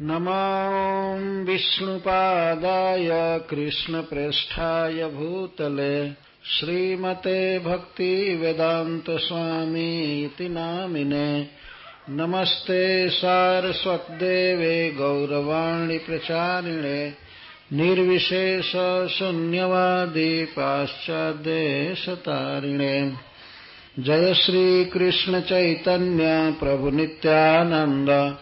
नमो विष्णुपादाय कृष्णप्रेष्ठाय भूतले श्रीमते भक्तिवेदान्तस्वामीति नामिने। नमस्ते सारस्वत्देवे गौरवाणि प्रचारिणे निर्विशेषशून्यवादी पाश्चाद्देशतारिणे जय श्रीकृष्णचैतन्य प्रभुनित्यानन्द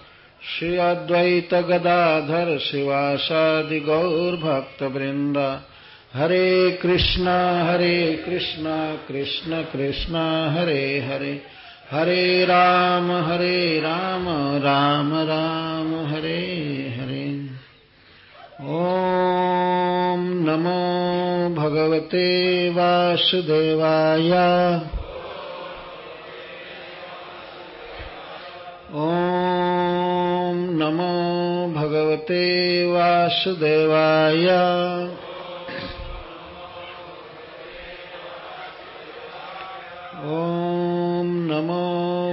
श्री अद्वैत गदाधर शिवासादि गौरभक्तवृंद हरे कृष्ण हरे कृष्ण कृष्ण कृष्ण, हरे हरे। हरे राम हरे राम राम राम, हरे हरे। ॐ नमो भगवते वासुदेवाय। ॐ नमो भगवते वासुदेवाय। ॐ नमो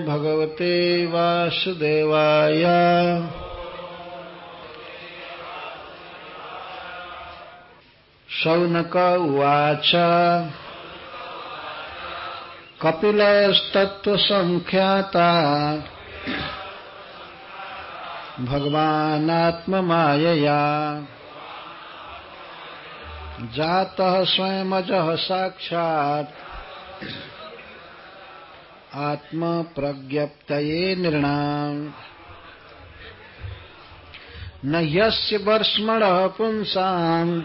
भगवते वासुदेवाय। शौनक उवाच। कपिलस्तत्त्वसङ्ख्याता भगवानात्ममायया। जातः स्वयमजः साक्षात् आत्मप्रज्ञप्तये नृणाम्। न ह्यस्य वर्ष्मणः पुंसाम्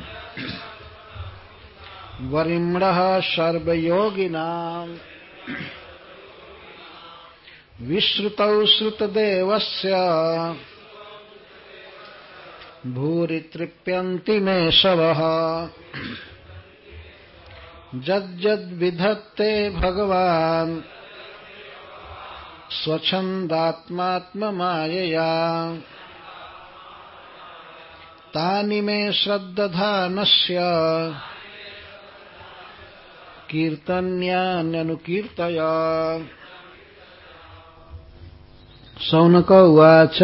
वरिम्णः सर्वयोगिनाम्। विश्रुतौ श्रुतदेवस्य भूरि तृप्यन्ति मे शवः जज्जद्विधत्ते भगवान् स्वच्छन्दात्मात्ममायया। तानि मे श्रद्दधानस्य। कीर्तन्यान्यनुकीर्तय। सौनक उवाच।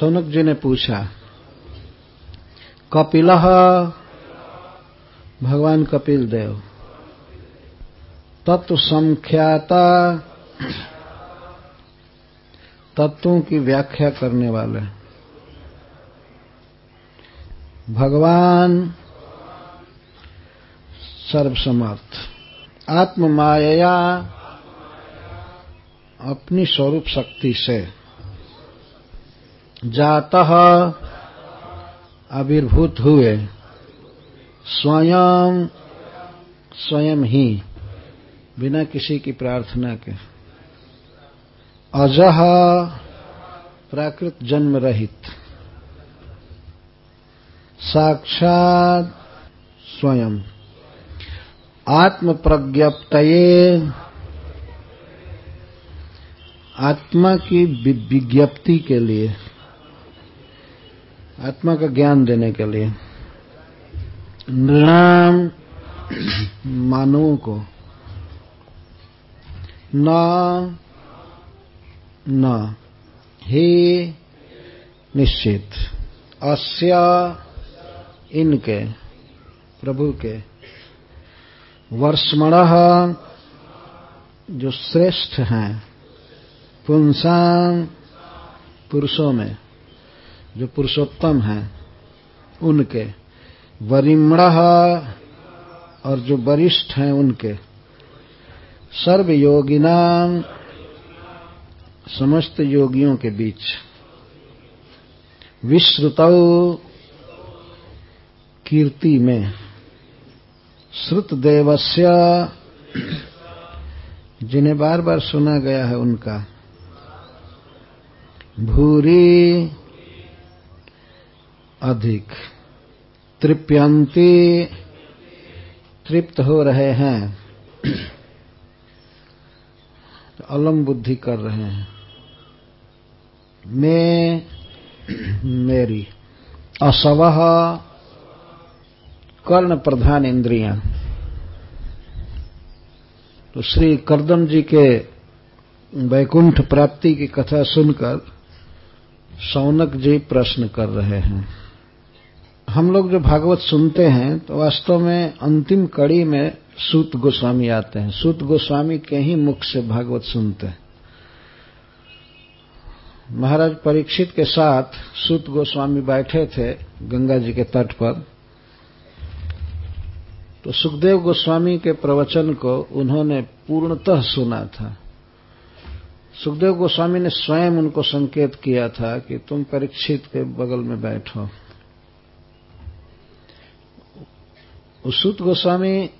सौनक जी ने पूछा, कपिल? भगवान कपिल देव। तत्व संख्याता। तत्वों की व्याख्या करने वाले। भगवान सर्वसमर्थ। आत्म माया अपनी स्वरूप शक्ति से। जातः आविर्भूत हुए। स्वयं स्वयं ही, बिना किसी की प्रार्थना के। अजह, प्राकृत जन्म रहित। साक्षात स्वयं। आत्म प्रज्ञप्तये आत्मा की विज्ञप्ति के लिए। आत्मा का ज्ञान देने के लिए। नृणाम मानवों को। न न। हे निश्चित। अस्य इनके, प्रभु के। वर्षमण, जो श्रेष्ठ हैं पुंसांग पुरुषों में। जो पुरुषोत्तम हैं, उनके। वरिमण और जो वरिष्ठ हैं, उनके। सर्व योगिनाम समस्त योगियों के बीच। विश्रुत कीर्ति में। श्रुत देवस्य जिन्हें बार बार सुना गया है उनका। भूरी अधिक। तृप्यंती तृप्त हो रहे हैं। तो अलम बुद्धि कर रहे हैं। मैं, मेरी, असव कर्ण प्रधान इंद्रियाँ। तो श्री करदम जी के वैकुंठ प्राप्ति की कथा सुनकर सौनक जी प्रश्न कर रहे हैं। हम लोग जो भागवत सुनते हैं तो वास्तव में अंतिम कड़ी में सूत गोस्वामी आते हैं। सूत गोस्वामी के ही मुख से भागवत सुनते हैं। महाराज परीक्षित के साथ सूत गोस्वामी बैठे थे गंगा जी के तट पर। तो सुखदेव गोस्वामी के प्रवचन को उन्होंने पूर्णतः सुना था। सुखदेव गोस्वामी ने स्वयं उनको संकेत किया था कि तुम परीक्षित के बगल में बैठो। उसूत गोस्वामी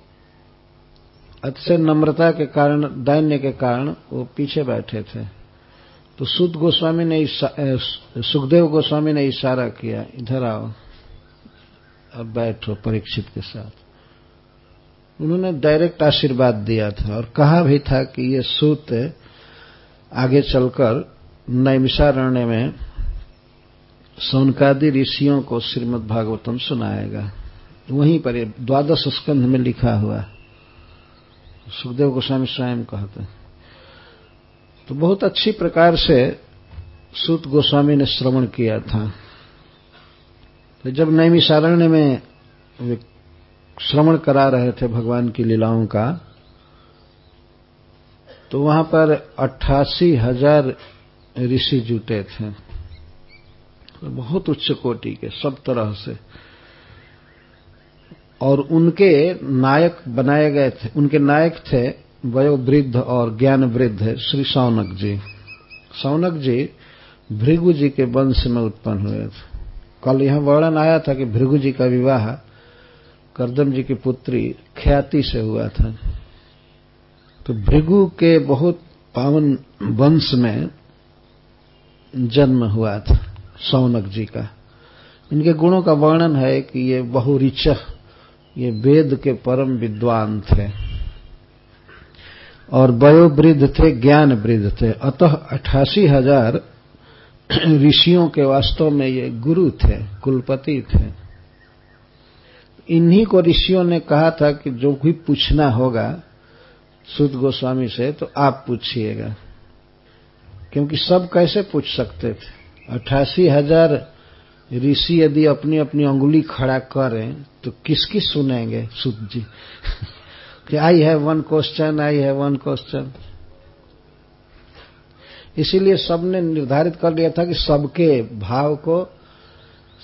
अतिशय नम्रता के कारण, दैन्य के कारण वो पीछे बैठे थे। तो सुत गोस्वामी ने सुखदेव गोस्वामी ने इशारा किया, इधर आओ, अब बैठो परीक्षित के साथ। उन्होंने डायरेक्ट आशीर्वाद दिया था और कहा भी था कि ये सूत आगे चलकर नैमिषारण्य में सौनकादि ऋषियों को श्रीमद् भागवतम सुनाएगा। वहीं पर द्वादश स्कंध में लिखा हुआ सुखदेव गोस्वामी स्वयं कहते हैं। तो बहुत अच्छी प्रकार से सूत गोस्वामी ने श्रवण किया था। तो जब नैमिषारण्य में श्रवण करा रहे थे भगवान की लीलाओं का तो वहाँ पर अट्ठासी हज़ार ऋषि जुटे थे। तो बहुत उच्च कोटि के, सब तरह से। और उनके नायक बनाए गए थे, उनके नायक थे वयोवृद्ध और ज्ञान वृद्ध श्री सौनक जी। सौनक जी भृगु जी के वंश में उत्पन्न हुए थे। कल यहाँ वर्णन आया था कि भृगु जी का विवाह करदम जी की पुत्री ख्याति से हुआ था। तो भृगु के बहुत पावन वंश में जन्म हुआ था सौनक जी का। इनके गुणों का वर्णन है कि ये बहुरिच ये वेद के परम विद्वान थे। और वयोवृद्ध थे ज्ञान वृद्ध थे। अतः अठासी हज़ार ऋषियों के वास्तव में ये गुरु थे, कुलपति थे। इन्हीं को ऋषियों ने कहा था कि जो भी पूछना होगा सुद गोस्वामी से तो आप पूछिएगा। क्योंकि सब कैसे पूछ सकते थे? अट्ठासी हज़ार ऋषि यदि अपनी अपनी अंगुली खड़ा करें तो किसकी सुनेंगे? सुद जी। कि I have one question I have one question इसीलिए सबने निर्धारित कर लिया था कि सबके भाव को,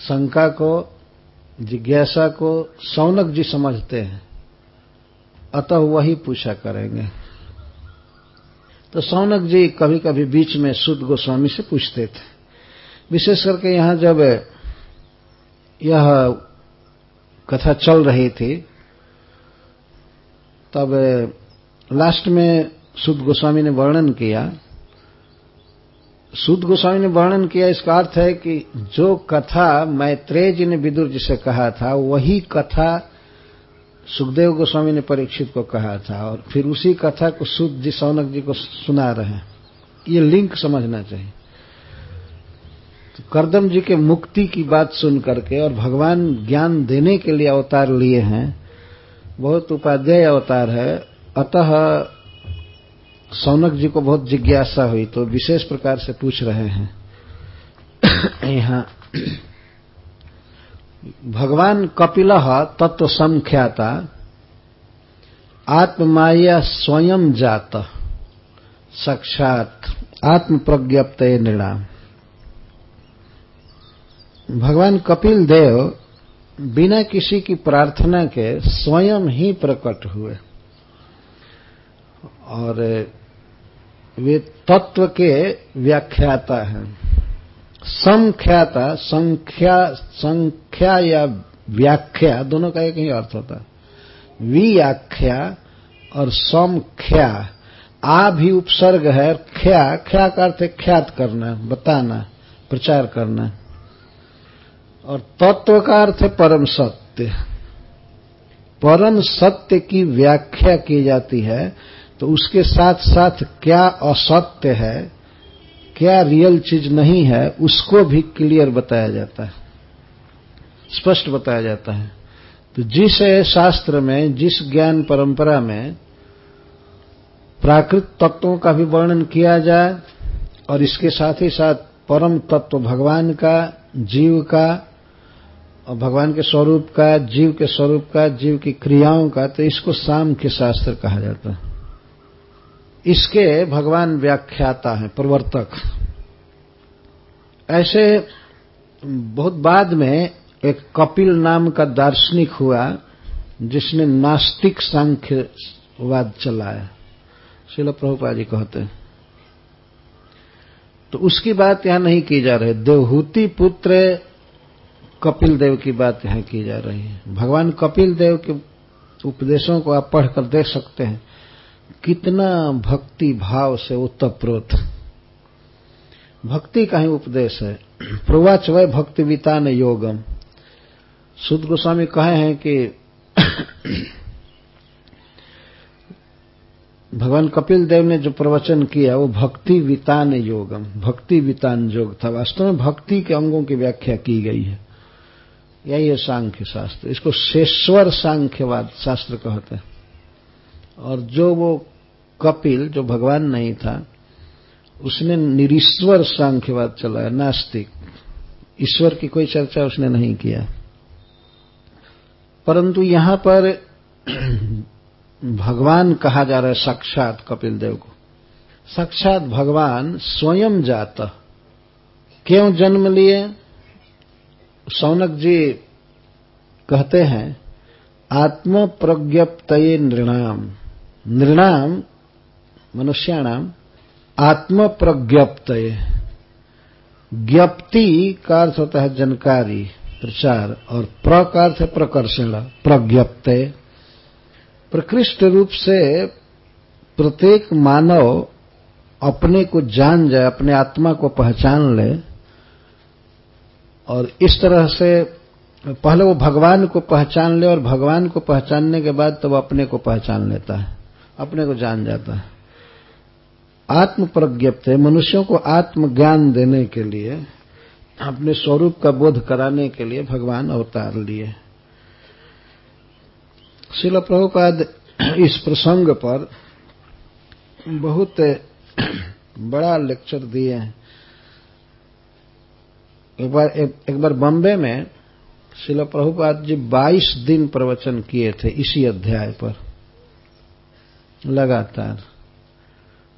शंका को, जिज्ञासा को सौनक जी समझते हैं। अतः वही पूछा करेंगे। तो सौनक जी कभी कभी बीच में शुद्ध गोस्वामी से पूछते थे। विशेष करके यहाँ जब यह कथा चल रही थी, तब लास्ट में शुद्ध गोस्वामी ने वर्णन किया। शुद्ध गोस्वामी ने वर्णन किया, इसका अर्थ है कि जो कथा मैत्रेय जी ने विदुर जी से कहा था, वही कथा सुखदेव गोस्वामी ने परीक्षित को कहा था, और फिर उसी कथा को सुद जी, सौनक जी को सुना रहे हैं। ये लिंक समझना चाहिए। करदम जी के मुक्ति की बात सुन करके और भगवान ज्ञान देने के लिए अवतार लिए हैं, बहुत उपाध्याय अवतार है। अतः सौनक जी को बहुत जिज्ञासा हुई तो विशेष प्रकार से पूछ रहे हैं। यहाँ भगवान कपिल तत्व संख्याता, आत्ममाया स्वयं जात, साक्षात आत्म प्रज्ञप्त नृणाम भगवान कपिल देव बिना किसी की प्रार्थना के स्वयं ही प्रकट हुए। और वे तत्व के व्याख्याता हैं। संख्याता, संख्या संख्या या व्याख्या, दोनों का एक ही अर्थ होता है। व्याख्या और समख्या। आ भी उपसर्ग है, ख्या ख्या का अर्थ ख्यात करना, बताना, प्रचार करना। और तत्व का अर्थ है परम सत्य। परम सत्य की व्याख्या की जाती है तो उसके साथ साथ क्या असत्य है, क्या रियल चीज़ नहीं है, उसको भी क्लियर बताया जाता है। स्पष्ट बताया जाता है। तो जिस शास्त्र में, जिस ज्ञान परंपरा में प्राकृत तत्वों का भी वर्णन किया जाए, और इसके साथ ही साथ परम तत्व भगवान का, जीव का और भगवान के स्वरूप का, जीव के स्वरूप का, जीव की क्रियाओं का तो इसको सांख्य शास्त्र कहा जाता है। इसके भगवान व्याख्याता है, प्रवर्तक। ऐसे बहुत बाद में एक कपिल नाम का दार्शनिक हुआ, जिसने नास्तिक सांख्यवाद चलाया। शिल प्रभुपा जी कहते हैं। तो उसकी बात यहाँ नहीं की जा रही। देवहूति पुत्र कपिल देव की बात यहाँ की जा रही है। भगवान कपिल देव के उपदेशों को आप पढ़कर देख सकते हैं। कितना भक्ति भाव से उत्तप्रोत। भक्ति का ही उपदेश है। प्रवाच वह भक्ति वितान योगम। सुद गोस्वामी कहे हैं कि भगवान कपिल देव ने जो प्रवचन किया, वो भक्ति वितान योगम, भक्ति वितान योग था। वास्तव में भक्ति के अंगों की व्याख्या की गई है। यही है सांख्य शास्त्र। इसको शेश्वर सांख्यवाद शास्त्र कहते हैं। और जो वो कपिल, जो भगवान नहीं था, उसने निरीश्वर सांख्यवाद चलाया, नास्तिक। ईश्वर की कोई चर्चा उसने नहीं किया। परंतु यहाँ पर भगवान कहा जा रहा है साक्षात कपिल देव को। साक्षात भगवान स्वयं जाता। क्यों जन्म लिए? सौनक जी कहते हैं आत्म प्रज्ञप्त नृणाम। नृणाम, मनुष्याणाम आत्म प्रज्ञप्त ज्ञप्ति का अर्थ होता है जानकारी, प्रचार, और प्र का अर्थ है प्रकर्षण, प्रज्ञप्त। प्रकृष्ट रूप से प्रत्येक मानव अपने को जान जाए, अपने आत्मा को पहचान ले और इस तरह से पहले वो भगवान को पहचान ले और भगवान को पहचानने के बाद तो वो अपने को पहचान लेता है, अपने को जान जाता है। आत्म प्रज्ञप्त मनुष्यों को आत्मज्ञान देने के लिए, अपने स्वरूप का बोध कराने के लिए भगवान अवतार लिए। शिल प्रभुपाद इस प्रसंग पर बहुत बड़ा लेक्चर दिए हैं। एक बार एक, एक बार बम्बे में शिल प्रभुपाद जी 22 दिन प्रवचन किए थे इसी अध्याय पर। लगातार।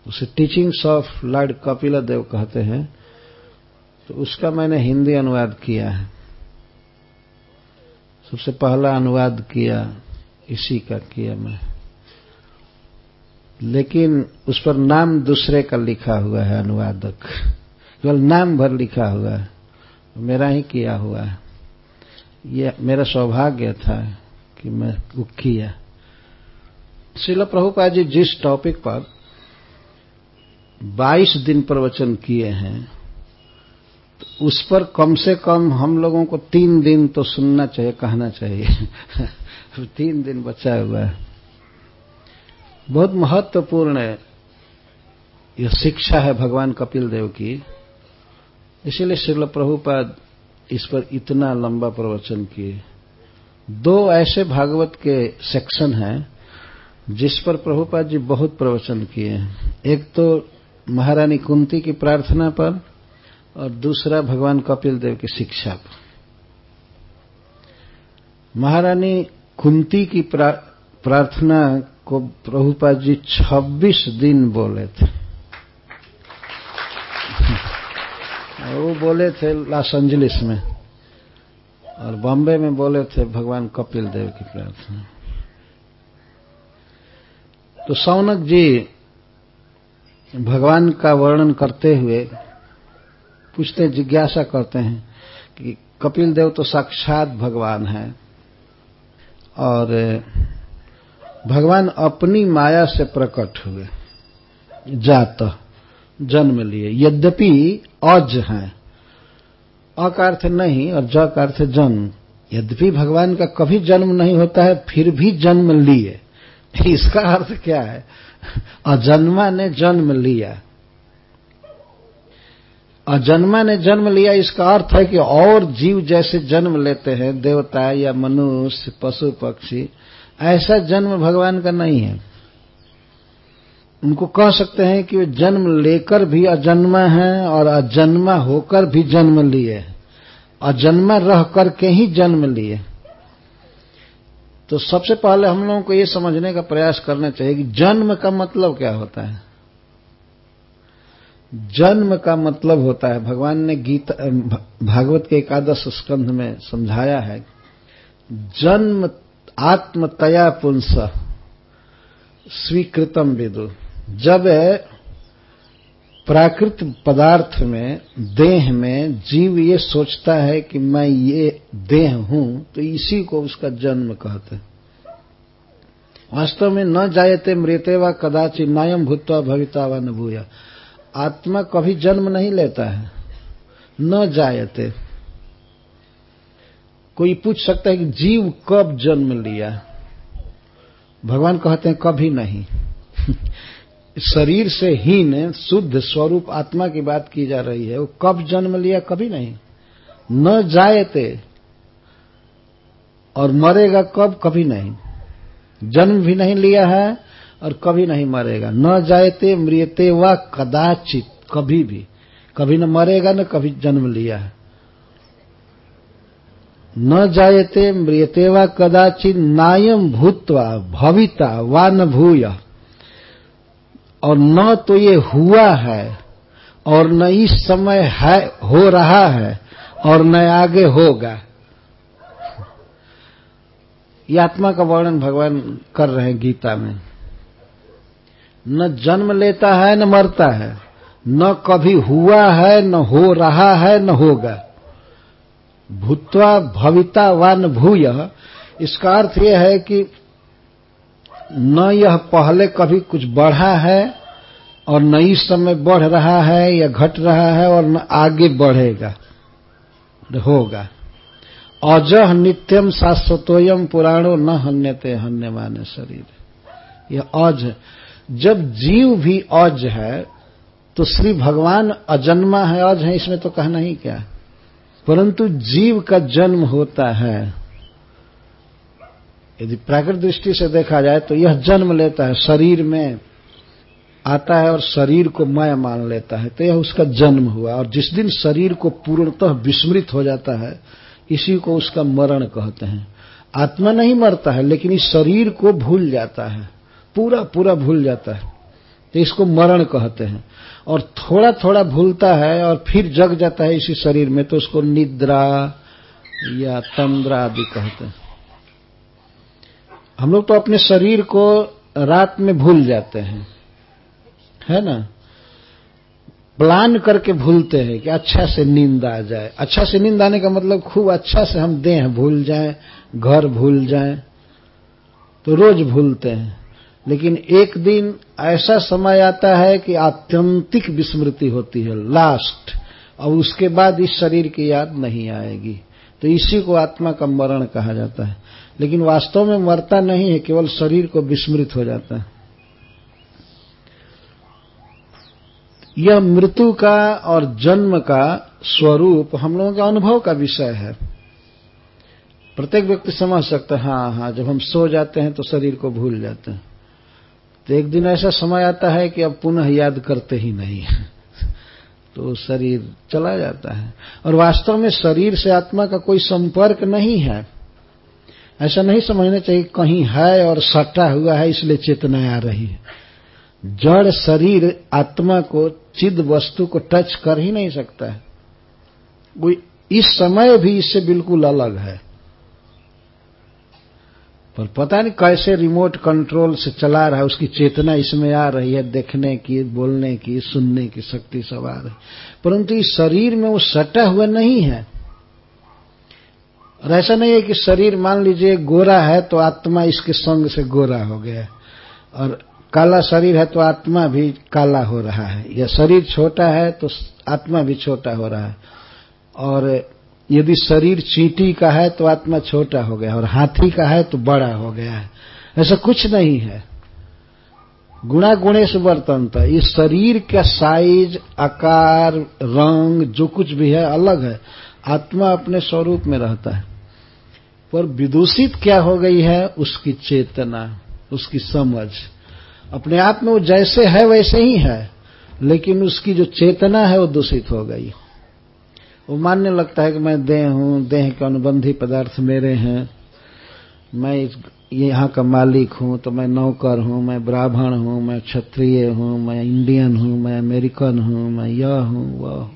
उसे teachings of Lord Kapila Dev कहते हैं। तो उसका मैंने हिंदी अनुवाद किया है। सबसे पहला अनुवाद किया इसी का किया मैं। लेकिन उस पर नाम दूसरे का लिखा हुआ है अनुवादक। केवल नाम भर लिखा हुआ है। मेरा ही किया हुआ है। ये मेरा सौभाग्य था कि मैं किया शिल प्रभुपा जी, जिस टॉपिक पर 22 दिन प्रवचन किए हैं तो उस पर कम से कम हम लोगों को तीन दिन तो सुनना चाहिए, कहना चाहिए। तीन दिन बचा हुआ है। बहुत महत्वपूर्ण है। यह शिक्षा है भगवान कपिल देव की। इसीलिए श्रील प्रभुपाद इस पर इतना लंबा प्रवचन किए। दो ऐसे भागवत के सेक्शन हैं, जिस पर प्रभुपाद जी बहुत प्रवचन किए हैं। एक तो महारानी कुंती की प्रार्थना पर और दूसरा भगवान कपिल देव की शिक्षा पर। महारानी कुंती की प्रार्थना को प्रभुपाद जी 26 दिन बोले थे। वो बोले थे लॉस एंजलिस में। और बॉम्बे में बोले थे भगवान कपिल देव की प्रार्थना। तो सौनक जी भगवान का वर्णन करते हुए पूछते, जिज्ञासा करते हैं कि कपिल देव तो साक्षात भगवान है और भगवान अपनी माया से प्रकट हुए, जात। जन्म लिए। यद्यपि अज हैं, अ का अर्थ नहीं और ज का अर्थ जन्म। यद्यपि भगवान का कभी जन्म नहीं होता है, फिर भी जन्म लिए। इसका अर्थ क्या है? अजन्मा ने जन्म लिया। अजन्मा ने जन्म लिया, इसका अर्थ है कि और जीव जैसे जन्म लेते हैं, देवता या मनुष्य, पशु पक्षी, ऐसा जन्म भगवान का नहीं है। उनको कह सकते हैं कि वे जन्म लेकर भी अजन्मा है और अजन्मा होकर भी जन्म लिए अजन्मा रह करके ही जन्म लिए तो सबसे पहले हम लोगों को ये समझने का प्रयास करना चाहिए कि जन्म का मतलब क्या होता है। जन्म का मतलब होता है, भगवान ने गीता भागवत के एकादश स्कंध में समझाया है, जन्म आत्मतया पुंस, स्वीकृतम विदु। जब प्राकृत पदार्थ में, देह में जीव ये सोचता है कि मैं ये देह हूँ तो इसी को उसका जन्म कहते हैं। वास्तव में न जायते मृत्य व कदाचित नायम भूतवा भविता व न भूया। आत्मा कभी जन्म नहीं लेता है। न जायते। कोई पूछ सकता है कि जीव कब जन्म लिया? भगवान कहते हैं, कभी नहीं। शरीर से हीन शुद्ध स्वरूप आत्मा की बात की जा रही है, वो कब जन्म लिया, कभी नहीं। न जायते और मरेगा कब, कभी नहीं। जन्म भी नहीं लिया है और कभी नहीं मरेगा। न जायते मृत्यते व कदाचित, कभी भी। कभी न मरेगा, न कभी जन्म लिया है। न जायते मृत्यते व कदाचित नायम भूतवा, भविता व न भूय। और न तो ये हुआ है, और न इस समय है, हो रहा है, और न आगे होगा। ये आत्मा का वर्णन भगवान कर रहे हैं गीता में। न जन्म लेता है, न मरता है, न कभी हुआ है, न हो रहा है, न होगा। भूतवा भविता व न भूय। इसका अर्थ यह है कि न यह पहले कभी कुछ बढ़ा है और न इस समय बढ़ रहा है या घट रहा है और न आगे बढ़ेगा होगा। अजह नित्यम शाश्वतोयम पुराणो न हन्यते हन्य माने शरीर। यह अज, जब जीव भी अज है तो श्री भगवान अजन्मा है। अज है, इसमें तो कहना ही क्या? परंतु जीव का जन्म होता है। यदि प्राकृत दृष्टि से देखा जाए तो यह जन्म लेता है, शरीर में आता है और शरीर को मैं मान लेता है। तो यह उसका जन्म हुआ और जिस दिन शरीर को पूर्णतः विस्मृत हो जाता है, इसी को उसका मरण कहते हैं। आत्मा नहीं मरता है, लेकिन इस शरीर को भूल जाता है। पूरा पूरा भूल जाता है। तो इसको मरण कहते हैं। और थोड़ा थोड़ा भूलता है और फिर जग जाता है इसी शरीर में तो उसको निद्रा या तंद्रा आदि कहते हैं। हम लोग तो अपने शरीर को रात में भूल जाते हैं। है ना? प्लान करके भूलते हैं कि अच्छा से नींद आ जाए। अच्छा से नींद आने का मतलब खूब अच्छा से हम देह भूल जाए, घर भूल जाए तो रोज भूलते हैं। लेकिन एक दिन ऐसा समय आता है कि आत्यंतिक विस्मृति होती है लास्ट और उसके बाद इस शरीर की याद नहीं आएगी। तो इसी को आत्मा का मरण कहा जाता है। लेकिन वास्तव में मरता नहीं है, केवल शरीर को विस्मृत हो जाता है। यह मृत्यु का और जन्म का स्वरूप हम लोगों के अनुभव का विषय है। प्रत्येक व्यक्ति समझ सकता है हाँ हाँ जब हम सो जाते हैं तो शरीर को भूल जाते हैं। तो एक दिन ऐसा समय आता है कि अब पुनः याद करते ही नहीं तो शरीर चला जाता है। और वास्तव में शरीर से आत्मा का कोई संपर्क नहीं है। ऐसा नहीं समझना चाहिए कहीं है और सटा हुआ है, इसलिए चेतना आ रही है। जड़ शरीर आत्मा को, चिद वस्तु को टच कर ही नहीं सकता है। वो इस समय भी इससे बिल्कुल अलग है। पर पता नहीं कैसे रिमोट कंट्रोल से चला रहा है, उसकी चेतना इसमें आ रही है, देखने की, बोलने की, सुनने की शक्ति सब आ रही परंतु इस शरीर में वो सटा हुआ नहीं है। और ऐसा नहीं है कि शरीर मान लीजिए गोरा है तो आत्मा इसके संग से गोरा हो गया। और काला शरीर है तो आत्मा भी काला हो रहा है। या शरीर छोटा है तो आत्मा भी छोटा हो रहा है। और यदि शरीर चींटी का है तो आत्मा छोटा हो गया और हाथी का है तो बड़ा हो गया है। ऐसा कुछ नहीं है। गुणा गुणेश वर्तनता ये शरीर का साइज़ आकार, रंग, जो कुछ भी है, अलग है। आत्मा अपने स्वरूप में रहता है। पर विदूषित क्या हो गई है? उसकी चेतना, उसकी समझ। अपने आप में वो जैसे है, वैसे ही है। लेकिन उसकी जो चेतना है, वो दूषित हो गई। वो मानने लगता है कि मैं देह हूँ, देह के अनुबंधी पदार्थ मेरे हैं। मैं इस, यहाँ का मालिक हूँ तो मैं नौकर हूँ, मैं ब्राह्मण हूँ, मैं क्षत्रिय हूँ, मैं इंडियन हूँ, मैं अमेरिकन हूँ, मैं यह हूँ, वह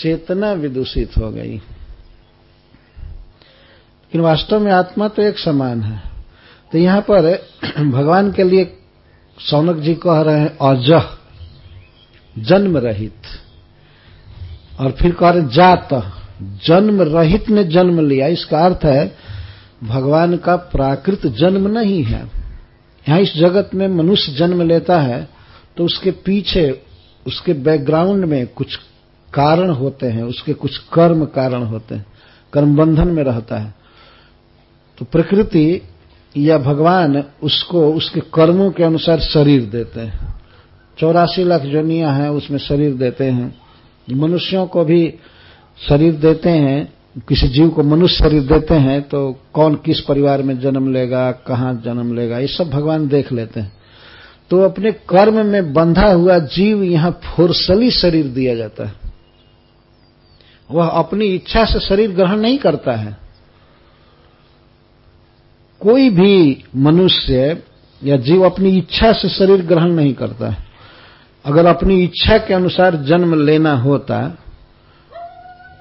चेतना विदूषित हो गई। लेकिन वास्तव में आत्मा तो एक समान है। तो यहाँ पर भगवान के लिए सौनक जी कह रहे हैं अजह जन्म रहित। और फिर कह रहे, जात, जन्म रहित ने जन्म लिया। इसका अर्थ है, भगवान का प्राकृत जन्म नहीं है। यहाँ इस जगत में मनुष्य जन्म लेता है तो उसके पीछे, उसके बैकग्राउंड में कुछ कारण होते हैं, उसके कुछ कर्म कारण होते हैं, कर्म बंधन में रहता है। तो प्रकृति या भगवान उसको, उसके कर्मों के अनुसार शरीर देते हैं। चौरासी लाख जोनिया हैं, उसमें शरीर देते हैं। मनुष्यों को भी शरीर देते हैं, किसी जीव को मनुष्य शरीर देते हैं तो कौन किस परिवार में जन्म लेगा, कहाँ जन्म लेगा, ये सब भगवान देख लेते हैं। तो अपने कर्म में बंधा हुआ जीव यहाँ फोर्सली शरीर दिया जाता है। वह अपनी इच्छा से शरीर ग्रहण नहीं करता है। कोई भी मनुष्य या जीव अपनी इच्छा से शरीर ग्रहण नहीं करता है। अगर अपनी इच्छा के अनुसार जन्म लेना होता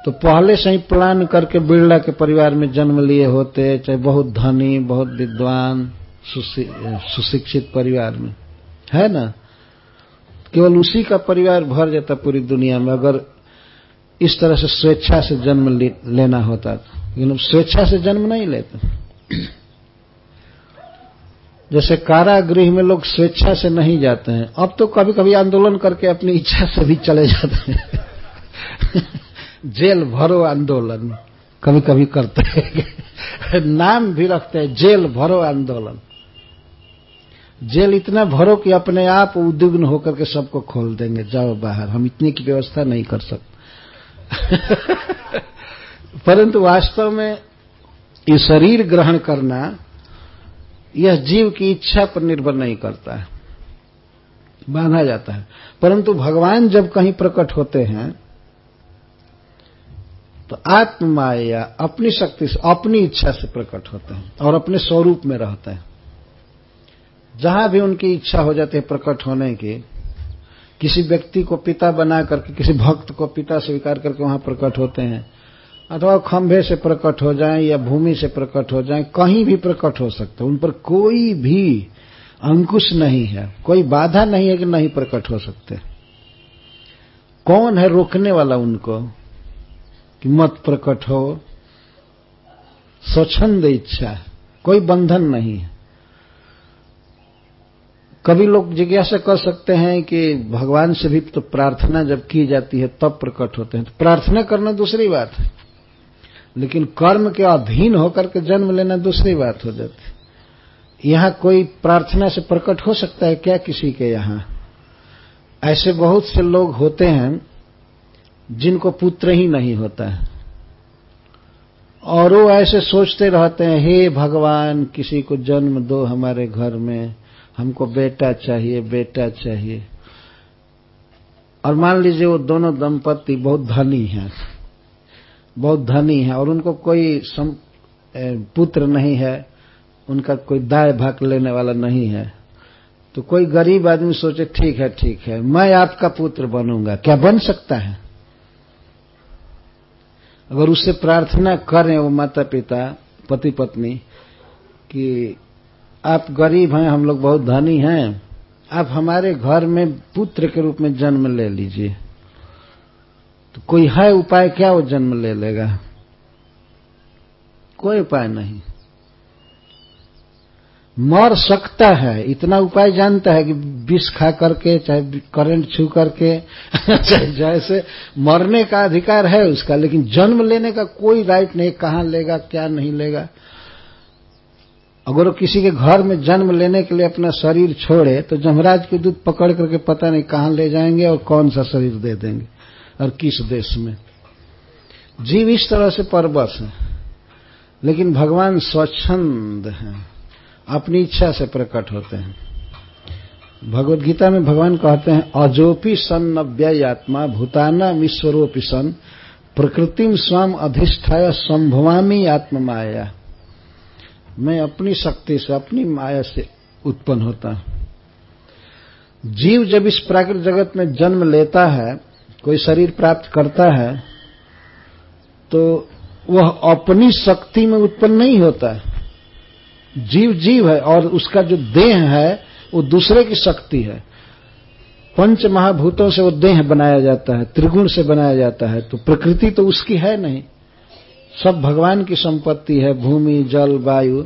तो पहले से ही प्लान करके बिरला के परिवार में जन्म लिए होते, चाहे बहुत धनी, बहुत विद्वान सुशिक्षित परिवार में। है ना? केवल उसी का परिवार भर जाता पूरी दुनिया में, अगर इस तरह से स्वेच्छा से जन्म लेना होता लेकिन स्वेच्छा से जन्म नहीं लेते। जैसे कारागृह में लोग स्वेच्छा से नहीं जाते हैं। अब तो कभी कभी आंदोलन करके अपनी इच्छा से भी चले जाते हैं। जेल भरो आंदोलन। कभी कभी करते हैं। नाम भी रखते हैं, जेल भरो आंदोलन। जेल इतना भरो कि अपने आप उद्विग्न होकर के सबको खोल देंगे। जाओ बाहर, हम इतनी की व्यवस्था नहीं कर सकते परंतु वास्तव में ये शरीर ग्रहण करना यह जीव की इच्छा पर निर्भर नहीं करता है। बांधा जाता है। परंतु भगवान जब कहीं प्रकट होते हैं तो आत्म माया अपनी शक्ति से, अपनी इच्छा से प्रकट होते हैं और अपने स्वरूप में रहते हैं। जहाँ भी उनकी इच्छा हो जाती है प्रकट होने की, किसी व्यक्ति को पिता बना करके किसी भक्त को पिता स्वीकार करके वहाँ प्रकट होते हैं। अथवा खंभे से प्रकट हो जाएँ या भूमि से प्रकट हो जाएँ, कहीं भी प्रकट हो सकते उन पर कोई भी अंकुश नहीं है। कोई बाधा नहीं है कि नहीं प्रकट हो सकते। कौन है रोकने वाला उनको? कि मत प्रकट हो। स्वच्छंद इच्छा कोई बंधन नहीं है। कभी लोग जिज्ञासा कर सकते हैं कि भगवान से भी तो प्रार्थना जब की जाती है, तब प्रकट होते हैं। तो प्रार्थना करना दूसरी बात है। लेकिन कर्म के अधीन होकर के जन्म लेना दूसरी बात हो जाती यहाँ कोई प्रार्थना से प्रकट हो सकता है क्या किसी के यहाँ? ऐसे बहुत से लोग होते हैं जिनको पुत्र ही नहीं होता है। और वो ऐसे सोचते रहते हैं, हे भगवान, किसी को जन्म दो हमारे घर में, हमको बेटा चाहिए बेटा चाहिए। और मान लीजिए वो दोनों दंपति बहुत धनी हैं। बहुत धनी है और उनको कोई सम, पुत्र नहीं है उनका कोई दाय भाग लेने वाला नहीं है। तो कोई गरीब आदमी सोचे ठीक है ठीक है मैं आपका पुत्र बनूँगा। क्या बन सकता है? अगर उससे प्रार्थना करें वो माता पिता पति पत्नी कि आप गरीब हैं हम लोग बहुत धनी हैं आप हमारे घर में पुत्र के रूप में जन्म ले लीजिए। तो कोई है उपाय, क्या वो जन्म ले लेगा? कोई उपाय नहीं। मर सकता है, इतना उपाय जानता है कि विष खा करके, चाहे करंट छू करके, चाहे जैसे, मरने का अधिकार है उसका, लेकिन जन्म लेने का कोई राइट नहीं, कहाँ लेगा, क्या नहीं लेगा। अगर वो किसी के घर में जन्म लेने के लिए अपना शरीर छोड़े तो जमराज के दूध पकड़ करके पता नहीं कहाँ ले जाएँगे और कौन सा शरीर दे देंगे। और किस देश में। जीव इस तरह से परबस है, लेकिन भगवान स्वच्छंद हैं, अपनी इच्छा से प्रकट होते हैं। भगवत गीता में भगवान कहते हैं, अजोपी सन नव्य आत्मा भूताना ईश्वरोपी सन प्रकृतिम स्वम अधिष्ठाय संभवामी आत्म माया मैं अपनी शक्ति से, अपनी माया से उत्पन्न होता हूँ। जीव जब इस प्राकृतिक जगत में जन्म लेता है कोई शरीर प्राप्त करता है तो वह अपनी शक्ति में उत्पन्न नहीं होता जीव जीव है और उसका जो देह है, वो दूसरे की शक्ति है। पंच महाभूतों से वो देह बनाया जाता है, त्रिगुण से बनाया जाता है तो प्रकृति तो उसकी है नहीं। सब भगवान की संपत्ति है, भूमि, जल, वायु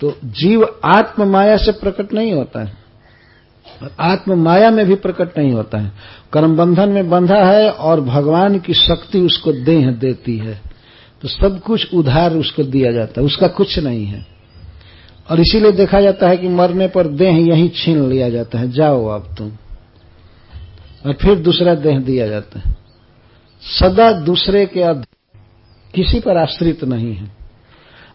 तो जीव आत्म माया से प्रकट नहीं होता है। आत्म माया में भी प्रकट नहीं होता है। कर्म बंधन में बंधा है और भगवान की शक्ति उसको देह देती है। तो सब कुछ उधार उसको दिया जाता है। उसका कुछ नहीं है। और इसीलिए देखा जाता है कि मरने पर देह यहीं छीन लिया जाता है। जाओ अब तुम। और फिर दूसरा देह दिया जाता है। सदा दूसरे के किसी पर आश्रित नहीं है।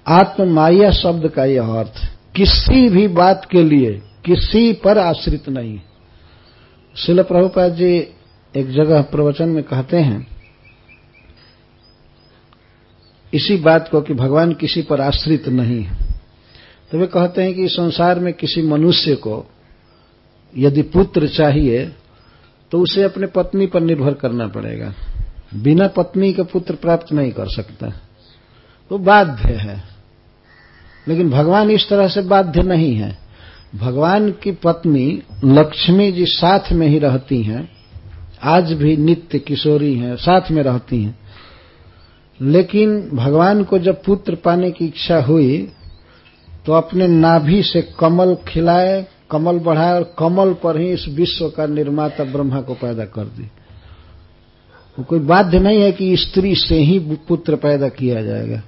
आत्म माया शब्द का यह अर्थ किसी भी बात के लिए किसी पर आश्रित नहीं। शिल प्रभुपाद जी एक जगह प्रवचन में कहते हैं, इसी बात को कि भगवान किसी पर आश्रित नहीं है। तो वे कहते हैं कि संसार में किसी मनुष्य को यदि पुत्र चाहिए तो उसे अपने पत्नी पर निर्भर करना पड़ेगा। बिना पत्नी के पुत्र प्राप्त नहीं कर सकता। तो बाध्य है। लेकिन भगवान इस तरह से बाध्य नहीं है। भगवान की पत्नी लक्ष्मी जी साथ में ही रहती हैं। आज भी नित्य किशोरी हैं, साथ में रहती हैं। लेकिन भगवान को जब पुत्र पाने की इच्छा हुई तो अपने नाभि से कमल खिलाए, कमल बढ़ाए और कमल पर ही इस विश्व का निर्माता ब्रह्मा को पैदा कर दी। वो कोई बाध्य नहीं है कि स्त्री से ही पुत्र पैदा किया जाएगा।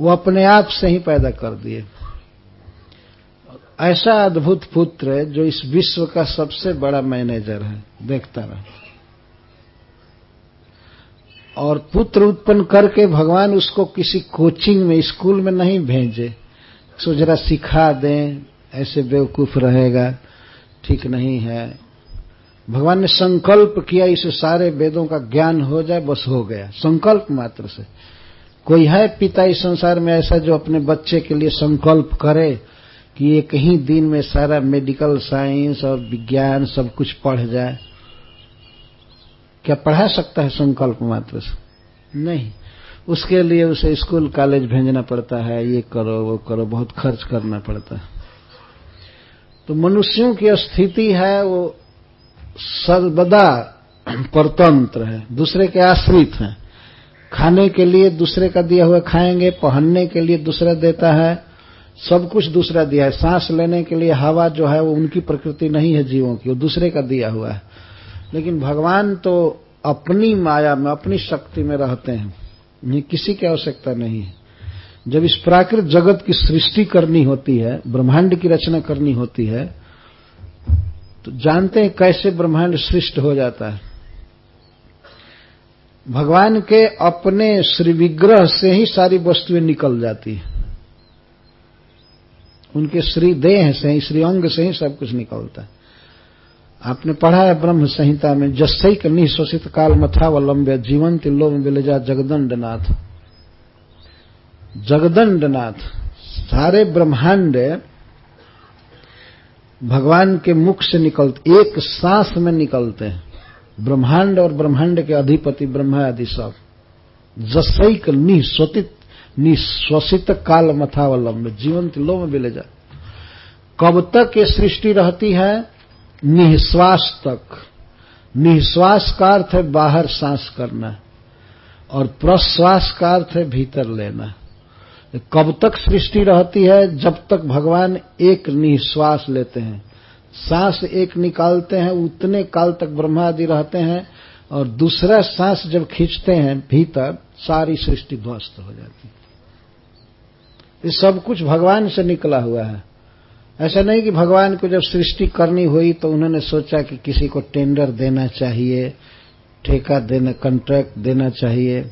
वो अपने आप से ही पैदा कर दिए। ऐसा अद्भुत पुत्र है जो इस विश्व का सबसे बड़ा मैनेजर है, देखता रहे। और पुत्र उत्पन्न करके भगवान उसको किसी कोचिंग में, स्कूल में नहीं भेजे। सो जरा सिखा दें, ऐसे बेवकूफ़ रहेगा, ठीक नहीं है। भगवान ने संकल्प किया, इसे सारे वेदों का ज्ञान हो जाए, बस हो गया। संकल्प मात्र से। कोई है पिता इस संसार में ऐसा जो अपने बच्चे के लिए संकल्प करे? कि एक ही दिन में सारा मेडिकल साइंस और विज्ञान सब कुछ पढ़ जाए। क्या पढ़ा सकता है संकल्प मात्र से? नहीं। उसके लिए उसे स्कूल कॉलेज भेजना पड़ता है, ये करो, वो करो, बहुत खर्च करना पड़ता है। तो मनुष्यों की स्थिति है, वो सर्वदा परतंत्र है, दूसरे के आश्रित हैं। खाने के लिए दूसरे का दिया हुआ खाएँगे, पहनने के लिए दूसरा देता है सब कुछ दूसरा दिया है। सांस लेने के लिए हवा जो है वो उनकी प्रकृति नहीं है जीवों की, वो दूसरे का दिया हुआ है। लेकिन भगवान तो अपनी माया में, अपनी शक्ति में रहते हैं। ये किसी की आवश्यकता नहीं है। जब इस प्राकृत जगत की सृष्टि करनी होती है, ब्रह्मांड की रचना करनी होती है तो जानते हैं कैसे ब्रह्मांड सृष्ट हो जाता है। भगवान के अपने श्री विग्रह से ही सारी वस्तुएँ निकल जाती है। उनके श्री देह से ही श्री अंग से ही सब कुछ निकलता है। आपने पढ़ा है ब्रह्म संहिता में जस्सैक निशोषित काल मथा मथावलंब्य जीवन तिल्लो में बिलजा जगदंडनाथ। जगदंडनाथ, सारे ब्रह्मांड भगवान के मुख से निकलते, एक सांस में निकलते हैं। ब्रह्मांड और ब्रह्मांड के अधिपति ब्रह्मा आदि सब जसैक निस्वतित निश्वसित काल मथावलंब जीवंत लो में बिले जा। कब तक ये सृष्टि रहती है? निश्वास तक। निश्वास का अर्थ है बाहर सांस करना और प्रश्वास का अर्थ है भीतर लेना। कब तक सृष्टि रहती है? जब तक भगवान एक निश्वास लेते हैं। सांस एक निकालते हैं, उतने काल तक ब्रह्मा आदि रहते हैं और दूसरा सांस जब खींचते हैं, भीतर सारी सृष्टि ध्वस्त हो जाती है। ये सब कुछ भगवान से निकला हुआ है। ऐसा नहीं कि भगवान को जब सृष्टि करनी हुई तो उन्होंने सोचा कि किसी को टेंडर देना चाहिए, ठेका देना कॉन्ट्रैक्ट देना चाहिए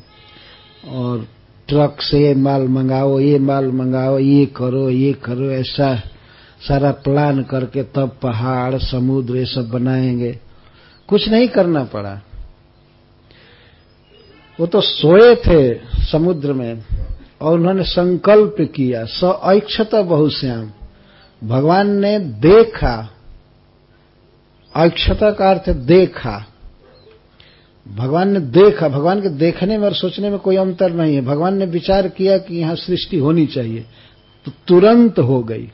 और ट्रक से ये माल मंगाओ, ये माल मंगाओ, ये करो ये करो, ऐसा सारा प्लान करके तब पहाड़, समुद्र, ये सब बनाएँगे। कुछ नहीं करना पड़ा। वो तो सोए थे समुद्र में। और उन्होंने संकल्प किया, स ऐक्षत बहुश्याम। भगवान ने देखा, ऐक्षता का अर्थ देखा। भगवान ने देखा, भगवान के देखने में और सोचने में कोई अंतर नहीं है। भगवान ने विचार किया कि यहाँ सृष्टि होनी चाहिए तो तुरंत हो गई।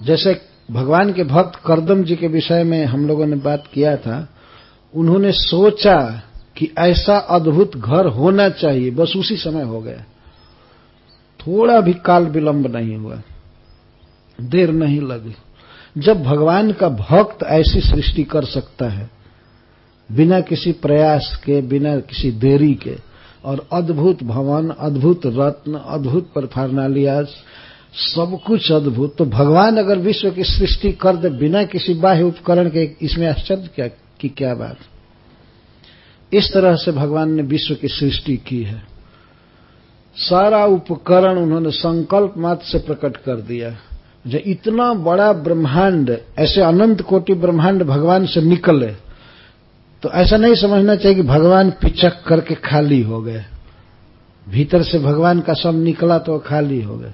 जैसे भगवान के भक्त करदम जी के विषय में हम लोगों ने बात किया था, उन्होंने सोचा कि ऐसा अद्भुत घर होना चाहिए। बस उसी समय हो गया। थोड़ा भी काल विलंब नहीं हुआ। देर नहीं लगी। जब भगवान का भक्त ऐसी सृष्टि कर सकता है, बिना किसी प्रयास के, बिना किसी देरी के, और अद्भुत भवन, अद्भुत रत्न, अद्भुत परफारनालियाज सब कुछ अद्भुत। तो भगवान अगर विश्व की सृष्टि कर दे बिना किसी बाह्य उपकरण के, इसमें आश्चर्य क्या, की क्या बात? इस तरह से भगवान ने विश्व की सृष्टि की है। सारा उपकरण उन्होंने संकल्प मात्र से प्रकट कर दिया। जो इतना बड़ा ब्रह्मांड, ऐसे अनंत कोटि ब्रह्मांड भगवान से निकले तो ऐसा नहीं समझना चाहिए कि भगवान पिचक करके खाली हो गए। भीतर से भगवान का सब निकला तो खाली हो गए।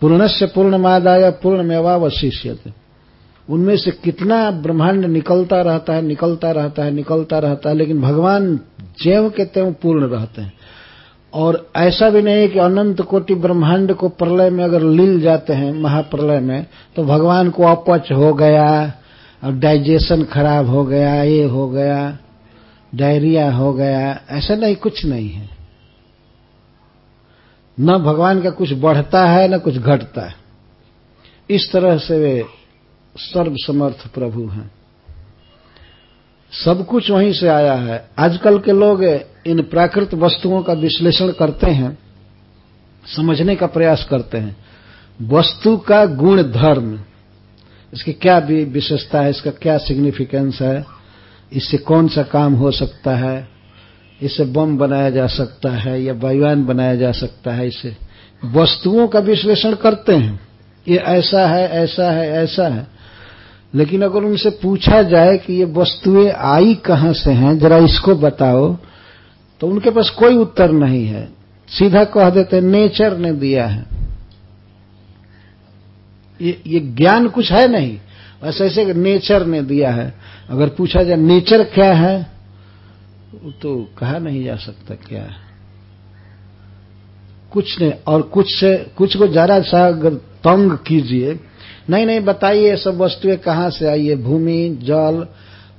पूर्ण से पूर्ण मादाय पूर्ण मेवावशिष्य उनमें से कितना ब्रह्मांड निकलता रहता है, निकलता रहता है, निकलता रहता है, लेकिन भगवान ज्यों के त्यों पूर्ण रहते हैं। और ऐसा भी नहीं है कि अनंत कोटि ब्रह्मांड को प्रलय में अगर लील जाते हैं, महाप्रलय में तो भगवान को अपच हो गया, और डाइजेशन खराब हो गया, ये हो गया, डायरिया हो गया, ऐसा नहीं, कुछ नहीं है। न भगवान का कुछ बढ़ता है, न कुछ घटता है। इस तरह से वे सर्वसमर्थ प्रभु हैं। सब कुछ वहीं से आया है। आजकल के लोग इन प्राकृत वस्तुओं का विश्लेषण करते हैं, समझने का प्रयास करते हैं। वस्तु का गुण धर्म इसकी क्या विशेषता है, इसका क्या सिग्निफिकेंस है, इससे कौन सा काम हो सकता है, इससे बम बनाया जा सकता है या वायुयान बनाया जा सकता है, इसे वस्तुओं का विश्लेषण करते हैं। ये ऐसा है ऐसा है ऐसा है। लेकिन अगर उनसे पूछा जाए कि ये वस्तुएँ आई कहाँ से हैं जरा इसको बताओ तो उनके पास कोई उत्तर नहीं है। सीधा कह देते नेचर ने दिया है। ये, ये ज्ञान कुछ है नहीं बस ऐसे नेचर ने दिया है। अगर पूछा जाए नेचर क्या है तो कहा नहीं जा सकता क्या है। कुछ ने और कुछ से कुछ को जरा सा अगर तंग कीजिए नहीं नहीं, बताइए ये सब वस्तुएँ कहाँ से आई? है भूमि, जल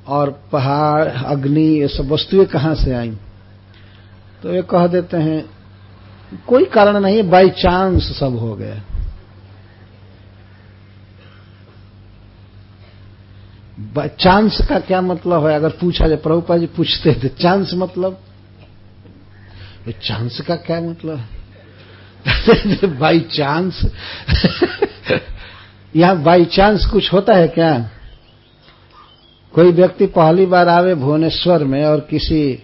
और पहाड़, अग्नि, ये सब वस्तुएँ कहाँ से आई? तो ये कह देते हैं, कोई कारण नहीं बाई चांस सब हो गया। चांस का क्या मतलब है? अगर पूछा जाए प्रभुपा जी पूछते थे चांस मतलब? चांस का क्या मतलब? बाई चांस यहाँ बाई चांस कुछ होता है क्या? कोई व्यक्ति पहली बार आवे भुवनेश्वर में और किसी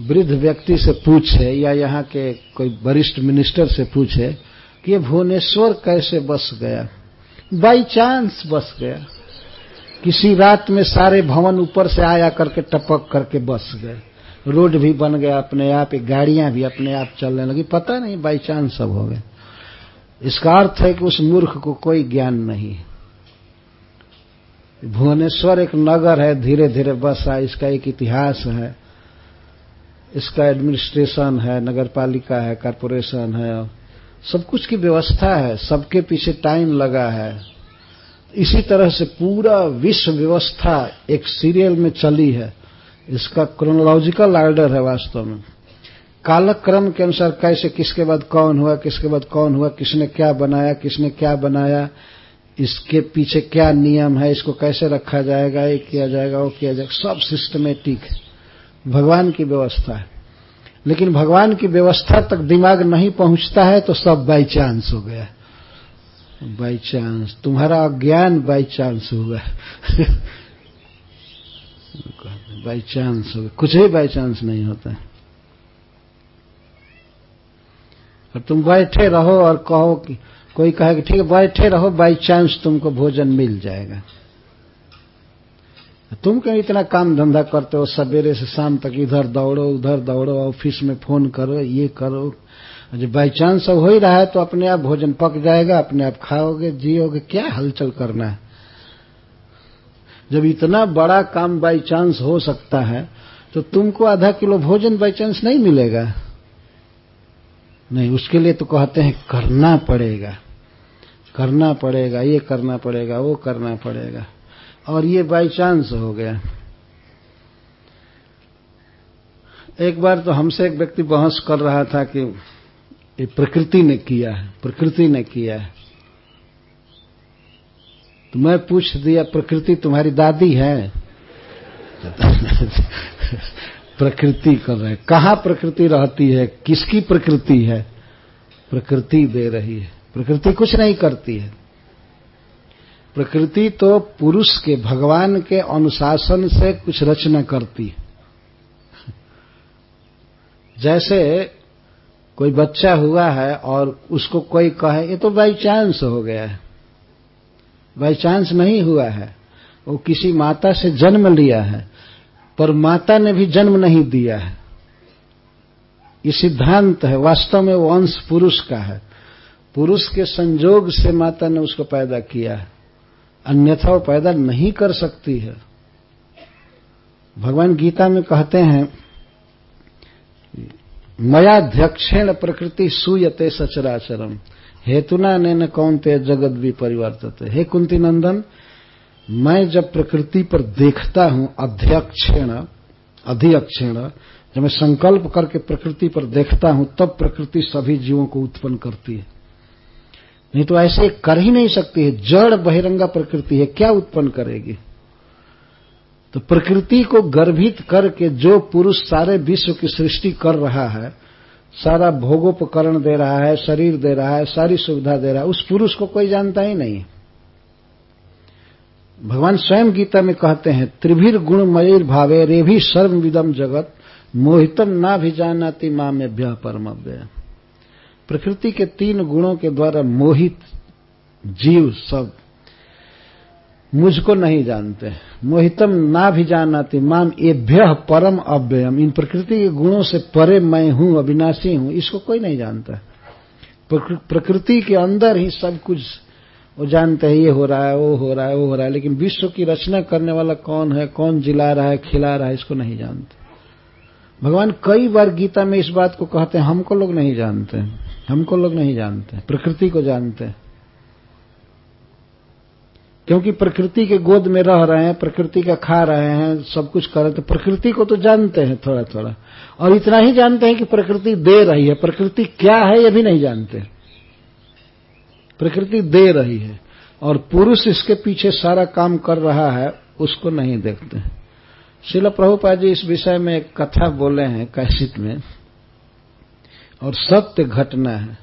वृद्ध व्यक्ति से पूछे या यहाँ के कोई वरिष्ठ मिनिस्टर से पूछे कि ये भुवनेश्वर कैसे बस गया? बाई चांस बस गया। किसी रात में सारे भवन ऊपर से आया करके टपक करके बस गए। रोड भी बन गया अपने आप गाड़ियाँ भी अपने आप चलने लगी। पता नहीं बाई चांस सब हो गए। इसका अर्थ है कि उस मूर्ख को कोई ज्ञान नहीं है। भुवनेश्वर एक नगर है धीरे धीरे बसा इसका एक इतिहास है। इसका एडमिनिस्ट्रेशन है नगर पालिका है कारपोरेशन है। सब कुछ की व्यवस्था है, सबके पीछे टाइम लगा है। इसी तरह से पूरा विश्व व्यवस्था एक सीरियल में चली है। इसका क्रोनोलॉजिकल ऑर्डर है वास्तव में। कालक्रम के अनुसार कैसे, किसके बाद कौन हुआ, किसके बाद कौन हुआ, किसने क्या बनाया, किसने क्या बनाया, इसके पीछे क्या नियम है, इसको कैसे रखा जाएगा, ये किया जाएगा, वो किया जाएगा, सब सिस्टमेटिक भगवान की व्यवस्था है। लेकिन भगवान की व्यवस्था तक दिमाग नहीं पहुँचता है तो सब बाई चांस हो गया। बाई चांस तुम्हारा अज्ञान बाई चांस हुआ बाई चांस हो गया। कुछ ही बाई चांस नहीं होता है। और तुम बैठे रहो और कहो कि, कोई कहे कि ठीक है, बैठे रहो बाई चांस तुमको भोजन मिल जाएगा। तुम क्यों इतना काम धंधा करते हो, सवेरे से शाम तक इधर दौड़ो, उधर दौड़ो, ऑफ़िस में फ़ोन करो, ये करो। जब बाई चांस हो ही रहा है तो अपने आप भोजन पक जाएगा, अपने आप खाओगे, जियोगे, क्या हलचल करना है? जब इतना बड़ा काम बाई चांस हो सकता है तो तुमको आधा किलो भोजन बाई चांस नहीं मिलेगा। नहीं, उसके लिए तो कहते हैं, करना पड़ेगा। करना पड़ेगा, ये करना पड़ेगा, वो करना पड़ेगा। और ये बाई चांस हो गया। एक बार तो हमसे एक व्यक्ति बहस कर रहा था कि ये प्रकृति ने किया है, प्रकृति ने किया है। तो मैं पूछ दिया, प्रकृति तुम्हारी दादी है? प्रकृति कर रहे कहाँ प्रकृति रहती है? किसकी प्रकृति है? प्रकृति दे रही है। प्रकृति कुछ नहीं करती है। प्रकृति तो पुरुष के, भगवान के अनुशासन से कुछ रचना करती है। जैसे कोई बच्चा हुआ है और उसको कोई कहे, ये तो बाई चांस हो गया है। बाई चांस नहीं हुआ है। वो किसी माता से जन्म लिया है। पर माता ने भी जन्म नहीं दिया है। ये सिद्धांत है, वास्तव में वो अंश पुरुष का है। पुरुष के संजोग से माता ने उसको पैदा किया है। अन्यथा वो पैदा नहीं कर सकती है। भगवान गीता में कहते हैं, मयाध्यक्षेण प्रकृति सूयते सचराचरम। हेतुना ने कौन ते जगत भी परिवर्तित हे कुंती नंदन मैं जब प्रकृति पर देखता हूँ अध्यक्षेण, अधिक्षेण, जब मैं संकल्प करके प्रकृति पर देखता हूँ, तब प्रकृति सभी जीवों को उत्पन्न करती है। नहीं तो ऐसे कर ही नहीं सकती है। जड़ बहिरंगा प्रकृति है, क्या उत्पन्न करेगी? तो प्रकृति को गर्भित करके जो पुरुष सारे विश्व की सृष्टि कर रहा है, सारा भोगोपकरण दे रहा है, शरीर दे रहा है, सारी सुविधा दे रहा है, उस पुरुष को कोई जानता ही नहीं भगवान स्वयं गीता में कहते हैं, त्रिभिर गुण मयूर भावे, रे भी सर्वविदम जगत, मोहितम ना भी जानाती माँ में भ्य परमव्य प्रकृति के तीन गुणों के द्वारा मोहित जीव सब मुझको नहीं जानते। मोहितम ना भी जानाती माम एभ्य परम अव्ययम। इन प्रकृति के गुणों से परे मैं हूँ, अविनाशी हूँ, इसको कोई नहीं जानता। प्रकृति के अंदर ही सब कुछ वो जानते हैं, ये हो रहा है, वो हो रहा है, वो हो रहा है, लेकिन विश्व की रचना करने वाला कौन है, कौन जिला रहा है, खिला रहा है, इसको नहीं जानते। भगवान कई बार गीता में इस बात को कहते हैं, हमको लोग नहीं जानते, हमको लोग नहीं जानते, प्रकृति को जानते। क्योंकि प्रकृति के गोद में रह रहे हैं, प्रकृति का खा रहे हैं, सब कुछ कर रहे हैं तो प्रकृति को तो जानते हैं थोड़ा थोड़ा और इतना ही जानते हैं कि प्रकृति दे रही है, प्रकृति क्या है, ये भी नहीं जानते। प्रकृति दे रही है और पुरुष इसके पीछे सारा काम कर रहा है, उसको नहीं देखते शिल प्रभुपा जी इस विषय में एक कथा बोले हैं कैसित में, और सत्य घटना है।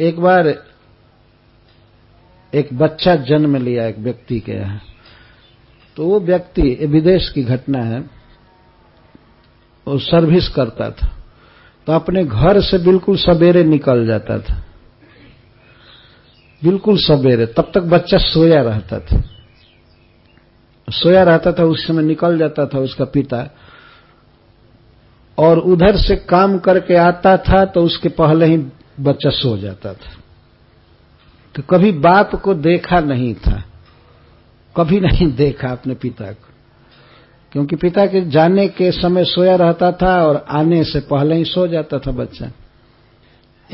एक बार एक बच्चा जन्म लिया एक व्यक्ति के यहाँ। तो वो व्यक्ति विदेश की घटना है, वो सर्विस करता था। तो अपने घर से बिल्कुल सवेरे निकल जाता था। बिल्कुल सवेरे, तब तक बच्चा सोया रहता था। सोया रहता था, उस समय निकल जाता था उसका पिता। और उधर से काम करके आता था तो उसके पहले ही बच्चा सो जाता था। तो कभी बाप को देखा नहीं था। कभी नहीं देखा अपने पिता को। क्योंकि पिता के जाने के समय सोया रहता था और आने से पहले ही सो जाता था बच्चा।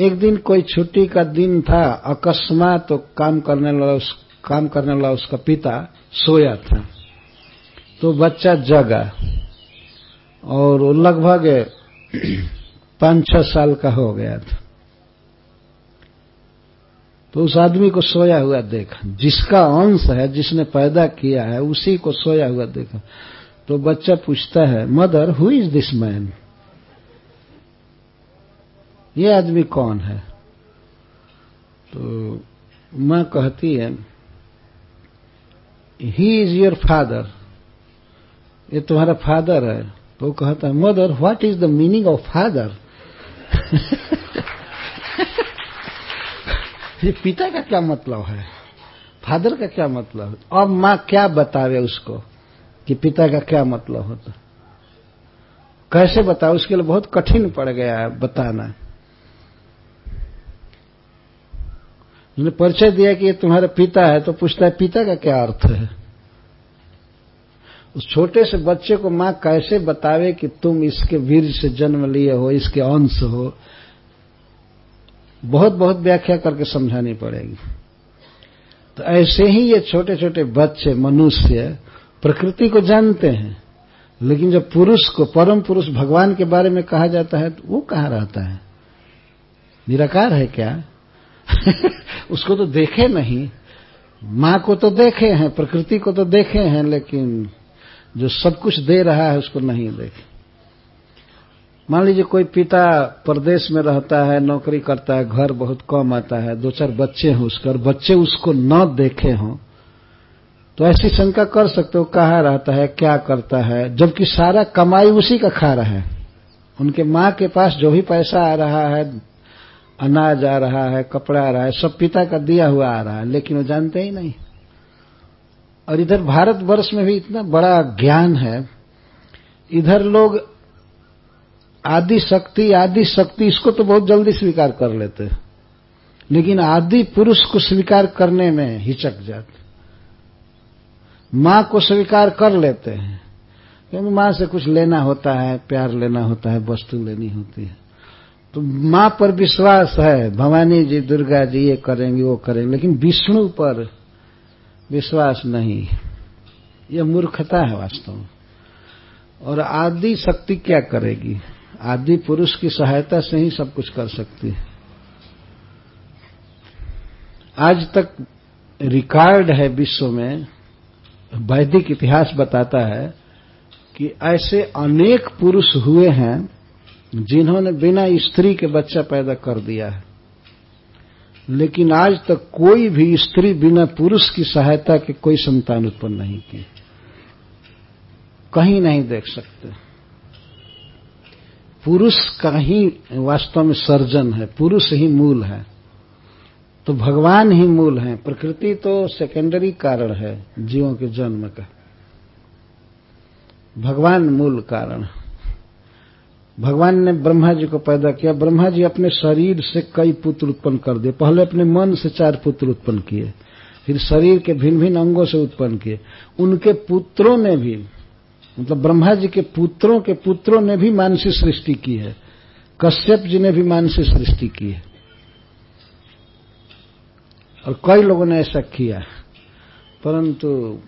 एक दिन कोई छुट्टी का दिन था, अकस्मात तो काम करने वाला उस, काम करने वाला उसका पिता सोया था। तो बच्चा जगा और लगभग पाँच छह साल का हो गया था। तो उस आदमी को सोया हुआ देखा। जिसका अंश है, जिसने पैदा किया है, उसी को सोया हुआ देखा। तो बच्चा पूछता है, mother who is this man ये आदमी कौन है? तो माँ कहती है ही इज़ योर फादर ये तुम्हारा फादर है। तो कहता है mother what is the meaning of father ये पिता का क्या मतलब है? फादर का क्या मतलब है? अब माँ क्या बतावे उसको कि पिता का क्या मतलब होता? कैसे बताओ? उसके लिए बहुत कठिन पड़ गया है बताना। उसने परिचय दिया कि ये तुम्हारा पिता है तो पूछता है, पिता का क्या अर्थ है? उस छोटे से बच्चे को माँ कैसे बतावे कि तुम इसके वीर से जन्म लिए हो, इसके अंश हो? बहुत बहुत व्याख्या करके समझानी पड़ेगी। तो ऐसे ही ये छोटे छोटे बच्चे, मनुष्य, प्रकृति को जानते हैं। लेकिन जब पुरुष को, परम पुरुष भगवान के बारे में कहा जाता है तो वो कहाँ रहता है? निराकार है क्या? उसको तो देखे नहीं। माँ को तो देखे हैं, प्रकृति को तो देखे हैं, लेकिन जो सब कुछ दे रहा है उसको नहीं देखे। मान लीजिए कोई पिता प्रदेश में रहता है, नौकरी करता है, घर बहुत कम आता है, दो चार बच्चे हैं उसके, और बच्चे उसको न देखे हों तो ऐसी शंका कर सकते हो, कहा रहता है, क्या करता है, जबकि सारा कमाई उसी का खा रहा है। उनके माँ के पास जो भी पैसा आ रहा है अनाज आ रहा है, कपड़ा आ रहा है, सब पिता का दिया हुआ आ रहा है, लेकिन वो जानते ही नहीं। और इधर भारतवर्ष में भी इतना बड़ा ज्ञान है। इधर लोग आदि शक्ति आदि शक्ति इसको तो बहुत जल्दी स्वीकार कर लेते। लेकिन आदि पुरुष को स्वीकार करने में हिचक जाते। माँ को स्वीकार कर लेते हैं। क्योंकि माँ से कुछ लेना होता है, प्यार लेना होता है, वस्तु लेनी होती है। तो माँ पर विश्वास है, भवानी जी, दुर्गा जी, ये करेंगे, वो करेंगे, लेकिन विष्णु पर विश्वास नहीं यह मूर्खता है वास्तव में। और आदि शक्ति क्या करेगी? आदि पुरुष की सहायता से ही सब कुछ कर सकती है। आज तक रिकॉर्ड है विश्व में, वैदिक इतिहास बताता है कि ऐसे अनेक पुरुष हुए हैं जिन्होंने बिना स्त्री के बच्चा पैदा कर दिया है। लेकिन आज तक कोई भी स्त्री बिना पुरुष की सहायता के कोई संतान उत्पन्न नहीं की। कहीं नहीं देख सकते। पुरुष का ही वास्तव में सर्जन है, पुरुष ही मूल है। तो भगवान ही मूल है। प्रकृति तो सेकेंडरी कारण है, जीवों के जन्म का। भगवान मूल कारण भगवान ने ब्रह्मा जी को पैदा किया। ब्रह्मा जी अपने शरीर से कई पुत्र उत्पन्न कर दिए। पहले अपने मन से चार पुत्र उत्पन्न किए, फिर शरीर के भिन्न भिन्न अंगों से उत्पन्न किए। उनके पुत्रों ने भी मतलब ब्रह्मा जी के पुत्रों के पुत्रों ने भी मानसिक सृष्टि की है। कश्यप जी ने भी मानसिक सृष्टि की है। और कई लोगों ने ऐसा किया। परंतु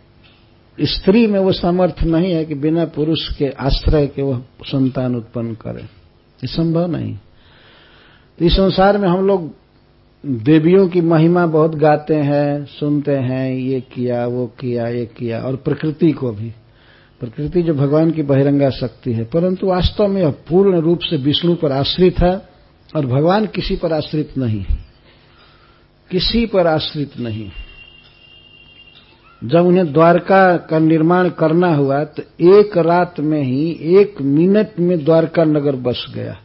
स्त्री में वो सामर्थ्य नहीं है कि बिना पुरुष के आश्रय के वह संतान उत्पन्न करे। ये संभव नहीं। तो इस संसार में हम लोग देवियों की महिमा बहुत गाते हैं, सुनते हैं, ये किया, वो किया, ये किया, और प्रकृति को भी। प्रकृति जो भगवान की बहिरंगा शक्ति है। परंतु वास्तव में यह पूर्ण रूप से विष्णु पर आश्रित है और भगवान किसी पर आश्रित नहीं किसी पर आश्रित नहीं जब उन्हें द्वारका का निर्माण करना हुआ तो एक रात में ही, एक मिनट में द्वारका नगर बस गया।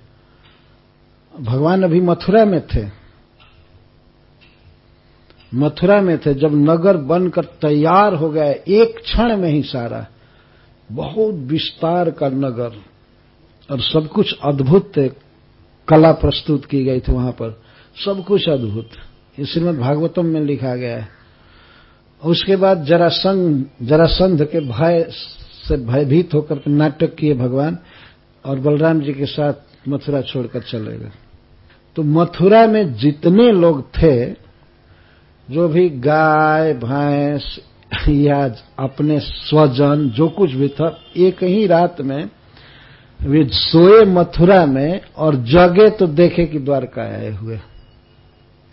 भगवान अभी मथुरा में थे। मथुरा में थे, जब नगर बनकर तैयार हो गया, एक क्षण में ही सारा। बहुत विस्तार का नगर, और सब कुछ अद्भुत कला प्रस्तुत की गई थी वहाँ पर। सब कुछ अद्भुत। श्रीमद भागवतम में लिखा गया है। उसके बाद जरासंध जरासंध के भय से भयभीत होकर नाटक किए भगवान और बलराम जी के साथ मथुरा छोड़कर चले गए। तो मथुरा में जितने लोग थे, जो भी गाय, भैंस, या अपने स्वजन, जो कुछ भी था, एक ही रात में वे सोए मथुरा में और जगे तो देखे कि द्वारका आए हुए।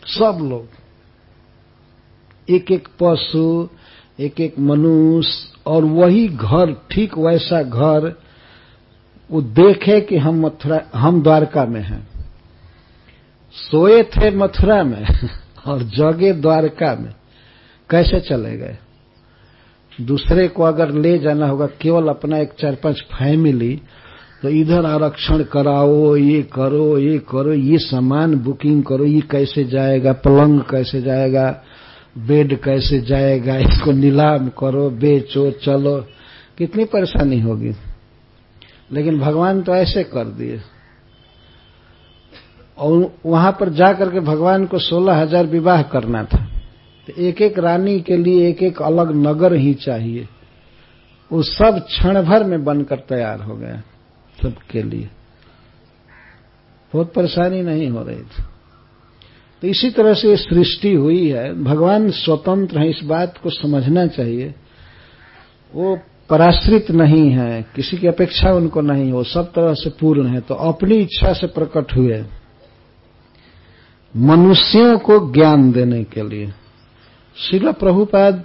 सब लोग। एक एक पशु एक एक मनुष्य, और वही घर, ठीक वैसा घर, वो देखे कि हम मथुरा, हम द्वारका में हैं। सोए थे मथुरा में और जगे द्वारका में। कैसे चले गए? दूसरे को अगर ले जाना होगा, केवल अपना एक चार पाँच फैमिली तो इधर आरक्षण कराओ, ये करो ये करो, ये सामान बुकिंग करो, ये कैसे जाएगा, पलंग कैसे जाएगा बेड कैसे जाएगा, इसको नीलाम करो, बेचो, चलो। कितनी परेशानी होगी। लेकिन भगवान तो ऐसे कर दिए। और वहाँ पर जाकर के भगवान को सोलह हज़ार विवाह करना था। तो एक एक रानी के लिए एक एक अलग नगर ही चाहिए। वो सब क्षण भर में बनकर तैयार हो गया सबके लिए। बहुत परेशानी नहीं हो रही थी। तो इसी तरह से सृष्टि हुई है। भगवान स्वतंत्र है, इस बात को समझना चाहिए। वो पराश्रित नहीं है, किसी की अपेक्षा उनको नहीं हो सब तरह से पूर्ण है तो अपनी इच्छा से प्रकट हुए। मनुष्यों को ज्ञान देने के लिए। शिला प्रभुपाद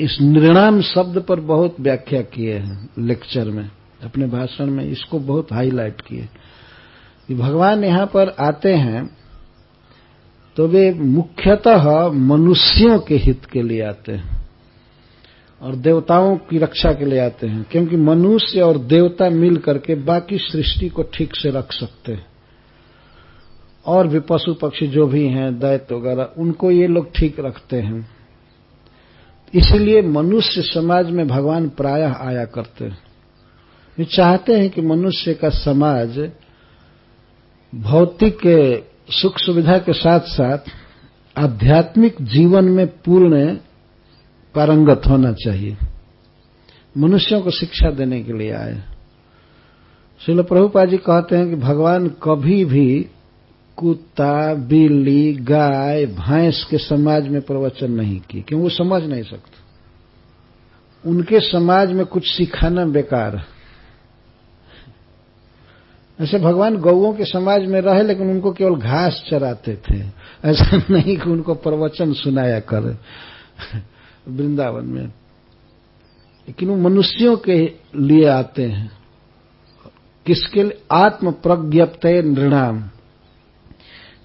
इस निर्णाम शब्द पर बहुत व्याख्या किए हैं, लेक्चर में, अपने भाषण में, इसको बहुत हाईलाइट किए। भगवान यहाँ पर आते हैं तो वे मुख्यतः मनुष्यों के हित के लिए आते हैं और देवताओं की रक्षा के लिए आते हैं, क्योंकि मनुष्य और देवता मिल करके बाकी सृष्टि को ठीक से रख सकते हैं। और भी पशु पक्षी जो भी हैं दैत्य वगैरह, उनको ये लोग ठीक रखते हैं। इसलिए मनुष्य समाज में भगवान प्रायः आया करते हैं। वे चाहते हैं कि मनुष्य का समाज भौतिक सुख सुविधा के साथ साथ आध्यात्मिक जीवन में पूर्ण पारंगत होना चाहिए। मनुष्यों को शिक्षा देने के लिए आए। शिल प्रभुपा जी कहते हैं कि भगवान कभी भी कुत्ता, बिल्ली, गाय, भैंस के समाज में प्रवचन नहीं किए क्यों वो समझ नहीं सकते। उनके समाज में कुछ सिखाना बेकार है। ऐसे भगवान गौओं के समाज में रहे, लेकिन उनको केवल घास चराते थे। ऐसा नहीं कि उनको प्रवचन सुनाया कर। वृंदावन में। लेकिन वो मनुष्यों के लिए आते हैं। किसके लिए? आत्म प्रज्ञप्त नृणाम।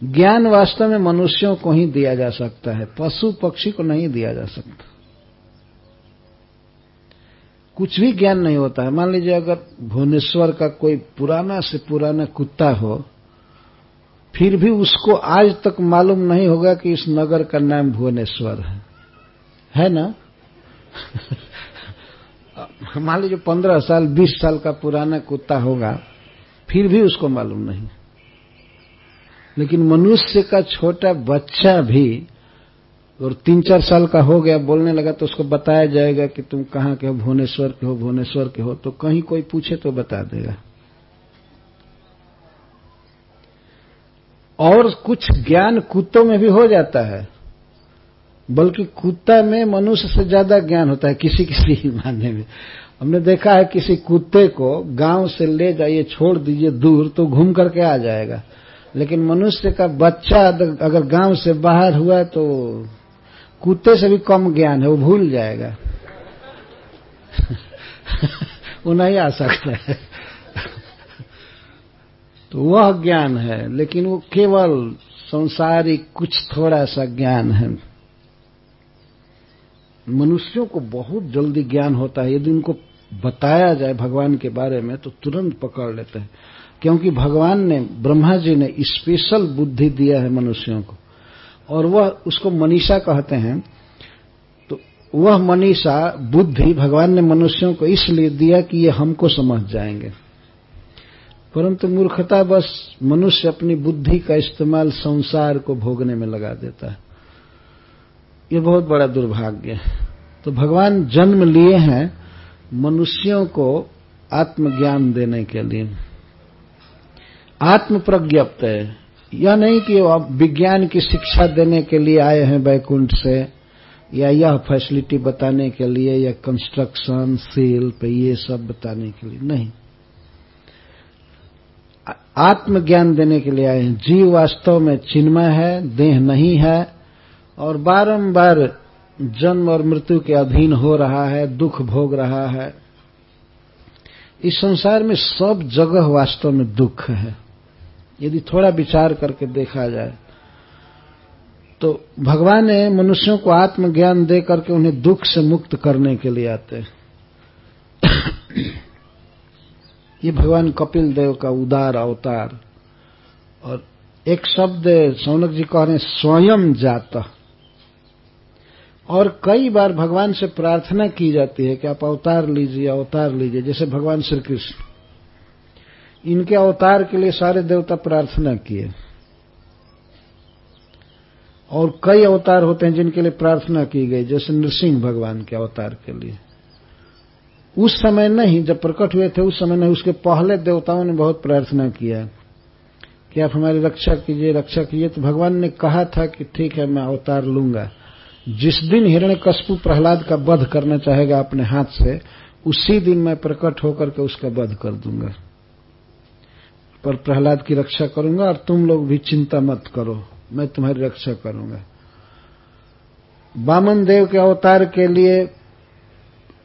ज्ञान वास्तव में मनुष्यों को ही दिया जा सकता है। पशु पक्षी को नहीं दिया जा सकता। कुछ भी ज्ञान नहीं होता है। मान लीजिए अगर भुवनेश्वर का कोई पुराना से पुराना कुत्ता हो, फिर भी उसको आज तक मालूम नहीं होगा कि इस नगर का नाम भुवनेश्वर है। है ना? मान लीजिए पंद्रह साल, बीस साल का पुराना कुत्ता होगा, फिर भी उसको मालूम नहीं। लेकिन मनुष्य का छोटा बच्चा भी और तीन चार साल का हो गया, बोलने लगा तो उसको बताया जाएगा कि तुम कहाँ के हो, भुवनेश्वर के हो, भुवनेश्वर के हो तो कहीं कोई पूछे तो बता देगा। और कुछ ज्ञान कुत्तों में भी हो जाता है, बल्कि कुत्ता में मनुष्य से ज़्यादा ज्ञान होता है किसी किसी मानने में। हमने देखा है किसी कुत्ते को गाँव से ले जाइए, छोड़ दीजिए दूर तो घूम करके आ जाएगा। लेकिन मनुष्य का बच्चा अगर गाँव से बाहर हुआ तो कुत्ते से भी कम ज्ञान है, वो भूल जाएगा। वो नहीं आ सकता है। तो वह ज्ञान है, लेकिन वो केवल संसारिक कुछ थोड़ा सा ज्ञान है। मनुष्यों को बहुत जल्दी ज्ञान होता है। यदि उनको बताया जाए भगवान के बारे में तो तुरंत पकड़ लेते हैं। क्योंकि भगवान ने, ब्रह्मा जी ने स्पेशल बुद्धि दिया है मनुष्यों को। और वह उसको मनीषा कहते हैं तो वह मनीषा बुद्धि, भगवान ने मनुष्यों को इसलिए दिया कि ये हमको समझ जाएँगे। परंतु मूर्खता बस मनुष्य अपनी बुद्धि का इस्तेमाल संसार को भोगने में लगा देता है। ये बहुत बड़ा दुर्भाग्य है। तो भगवान जन्म लिए हैं मनुष्यों को आत्मज्ञान देने के लिए। आत्म प्रज्ञप्त है। यह नहीं कि विज्ञान की शिक्षा देने के लिए आए हैं बैकुंठ से, या यह फैसिलिटी बताने के लिए, या कंस्ट्रक्शन शिल्प ये सब बताने के लिए? नहीं। आत्मज्ञान देने के लिए आए हैं। जीव वास्तव में चिन्मय है, देह नहीं है, और बारंबार जन्म और मृत्यु के अधीन हो रहा है, दुख भोग रहा है। इस संसार में सब जगह वास्तव में दुख है। यदि थोड़ा विचार करके देखा जाए तो भगवान ने मनुष्यों को आत्मज्ञान दे करके उन्हें दुख से मुक्त करने के लिए आते हैं। ये भगवान कपिल देव का उदार अवतार। और एक शब्द सौनक जी कह रहे स्वयं जाता। और कई बार भगवान से प्रार्थना की जाती है कि आप अवतार लीजिए अवतार लीजिए, जैसे भगवान श्री कृष्ण। इनके अवतार के लिए सारे देवता प्रार्थना किए। और कई अवतार होते हैं जिनके लिए प्रार्थना की गई, जैसे नृसिंह भगवान के अवतार के लिए। उस समय नहीं, जब प्रकट हुए थे, उस समय नहीं, उसके पहले देवताओं ने बहुत प्रार्थना किया। कि आप हमारी रक्षा कीजिए रक्षा कीजिए। तो भगवान ने कहा था कि ठीक है, मैं अवतार लूँगा। जिस दिन हिरण्य कशपु प्रहलाद का वध करना चाहेगा अपने हाथ से, उसी दिन मैं प्रकट होकर के उसका वध कर दूँगा। पर प्रहलाद की रक्षा करूँगा और तुम लोग भी चिंता मत करो, मैं तुम्हारी रक्षा करूँगा। बामन देव के अवतार के लिए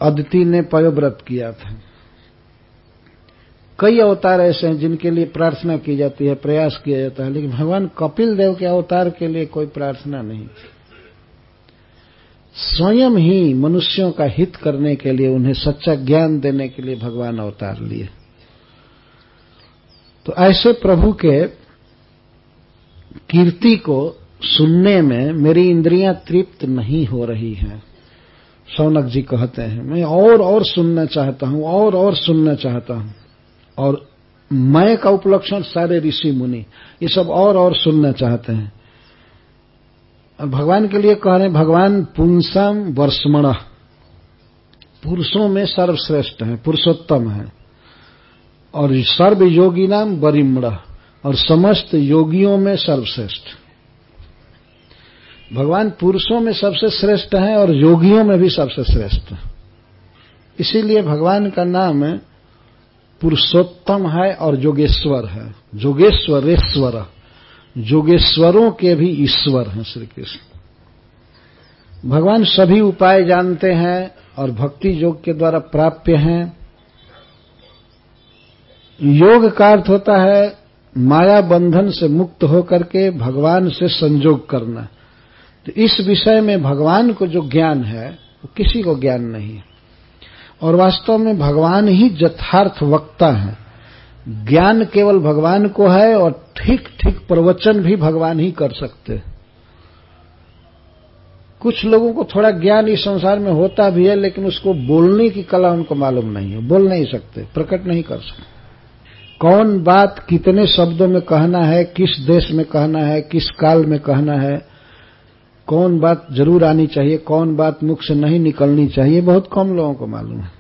अदिति ने पयोव्रत किया था। कई अवतार ऐसे हैं जिनके लिए प्रार्थना की जाती है, प्रयास किया जाता है, लेकिन भगवान कपिल देव के अवतार के लिए कोई प्रार्थना नहीं। स्वयं ही मनुष्यों का हित करने के लिए, उन्हें सच्चा ज्ञान देने के लिए भगवान अवतार लिए। तो ऐसे प्रभु के कीर्ति को सुनने में मेरी इंद्रियाँ तृप्त नहीं हो रही हैं। सौनक जी कहते हैं, मैं और और सुनना चाहता हूँ, और और सुनना चाहता हूँ। और मैं का उपलक्षण सारे ऋषि मुनि, ये सब और और सुनना चाहते हैं। और भगवान के लिए कह रहे हैं, भगवान पुंसम वर्षमण, पुरुषों में सर्वश्रेष्ठ है, पुरुषोत्तम है। और सर्व योगी नाम बरिमण और समस्त योगियों में सर्वश्रेष्ठ। भगवान पुरुषों में सबसे श्रेष्ठ है और योगियों में भी सबसे श्रेष्ठ। इसीलिए भगवान का नाम पुरुषोत्तम है और योगेश्वर है। जोगेश्वरेश्वर। जोगेश्वरों के भी ईश्वर हैं श्री कृष्ण भगवान सभी उपाय जानते हैं और भक्ति योग के द्वारा प्राप्य हैं। योग का अर्थ होता है माया बंधन से मुक्त होकर के भगवान से संजोग करना। तो इस विषय में भगवान को जो ज्ञान है, वो किसी को ज्ञान नहीं है। और वास्तव में भगवान ही यथार्थ वक्ता है। ज्ञान केवल भगवान को है और ठीक ठीक प्रवचन भी भगवान ही कर सकते हैं। कुछ लोगों को थोड़ा ज्ञान इस संसार में होता भी है, लेकिन उसको बोलने की कला उनको मालूम नहीं है। बोल नहीं सकते, प्रकट नहीं कर सकते। कौन बात कितने शब्दों में कहना है, किस देश में कहना है, किस काल में कहना है, कौन बात ज़रूर आनी चाहिए, कौन बात मुख से नहीं निकलनी चाहिए, बहुत कम लोगों को मालूम है।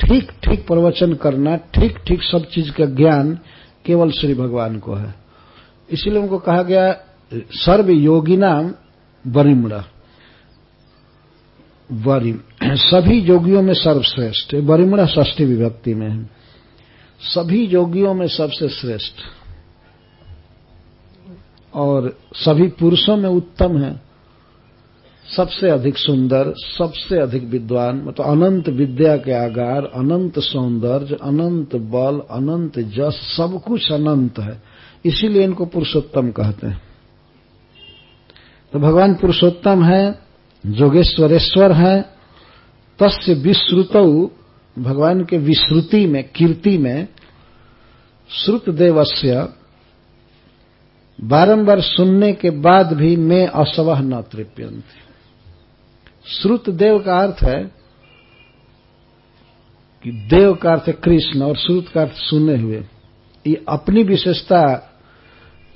ठीक ठीक प्रवचन करना, ठीक ठीक सब चीज़ का ज्ञान केवल श्री भगवान को है। इसीलिए उनको कहा गया, सर्व योगी नाम बरिमड़ा वरिम सभी योगियों में सर्वश्रेष्ठ बरिमड़ा ष्ठी विभक्ति में है। सभी योगियों में सबसे श्रेष्ठ। और सभी पुरुषों में उत्तम है। सबसे अधिक सुंदर, सबसे अधिक विद्वान मतलब अनंत विद्या के आगार, अनंत सौंदर्य, अनंत बल, अनंत जस, सब कुछ अनंत है। इसीलिए इनको पुरुषोत्तम कहते हैं। तो भगवान पुरुषोत्तम है, जोगेश्वरेश्वर है, तस्य विश्रुत भगवान के विश्रुति में, कीर्ति में श्रुत देवस्य बारंबार सुनने के बाद भी मैं असवह न तृप्यंती। श्रुत देव का अर्थ है कि देव का अर्थ कृष्ण और श्रुत का अर्थ सुने हुए। ये अपनी विशेषता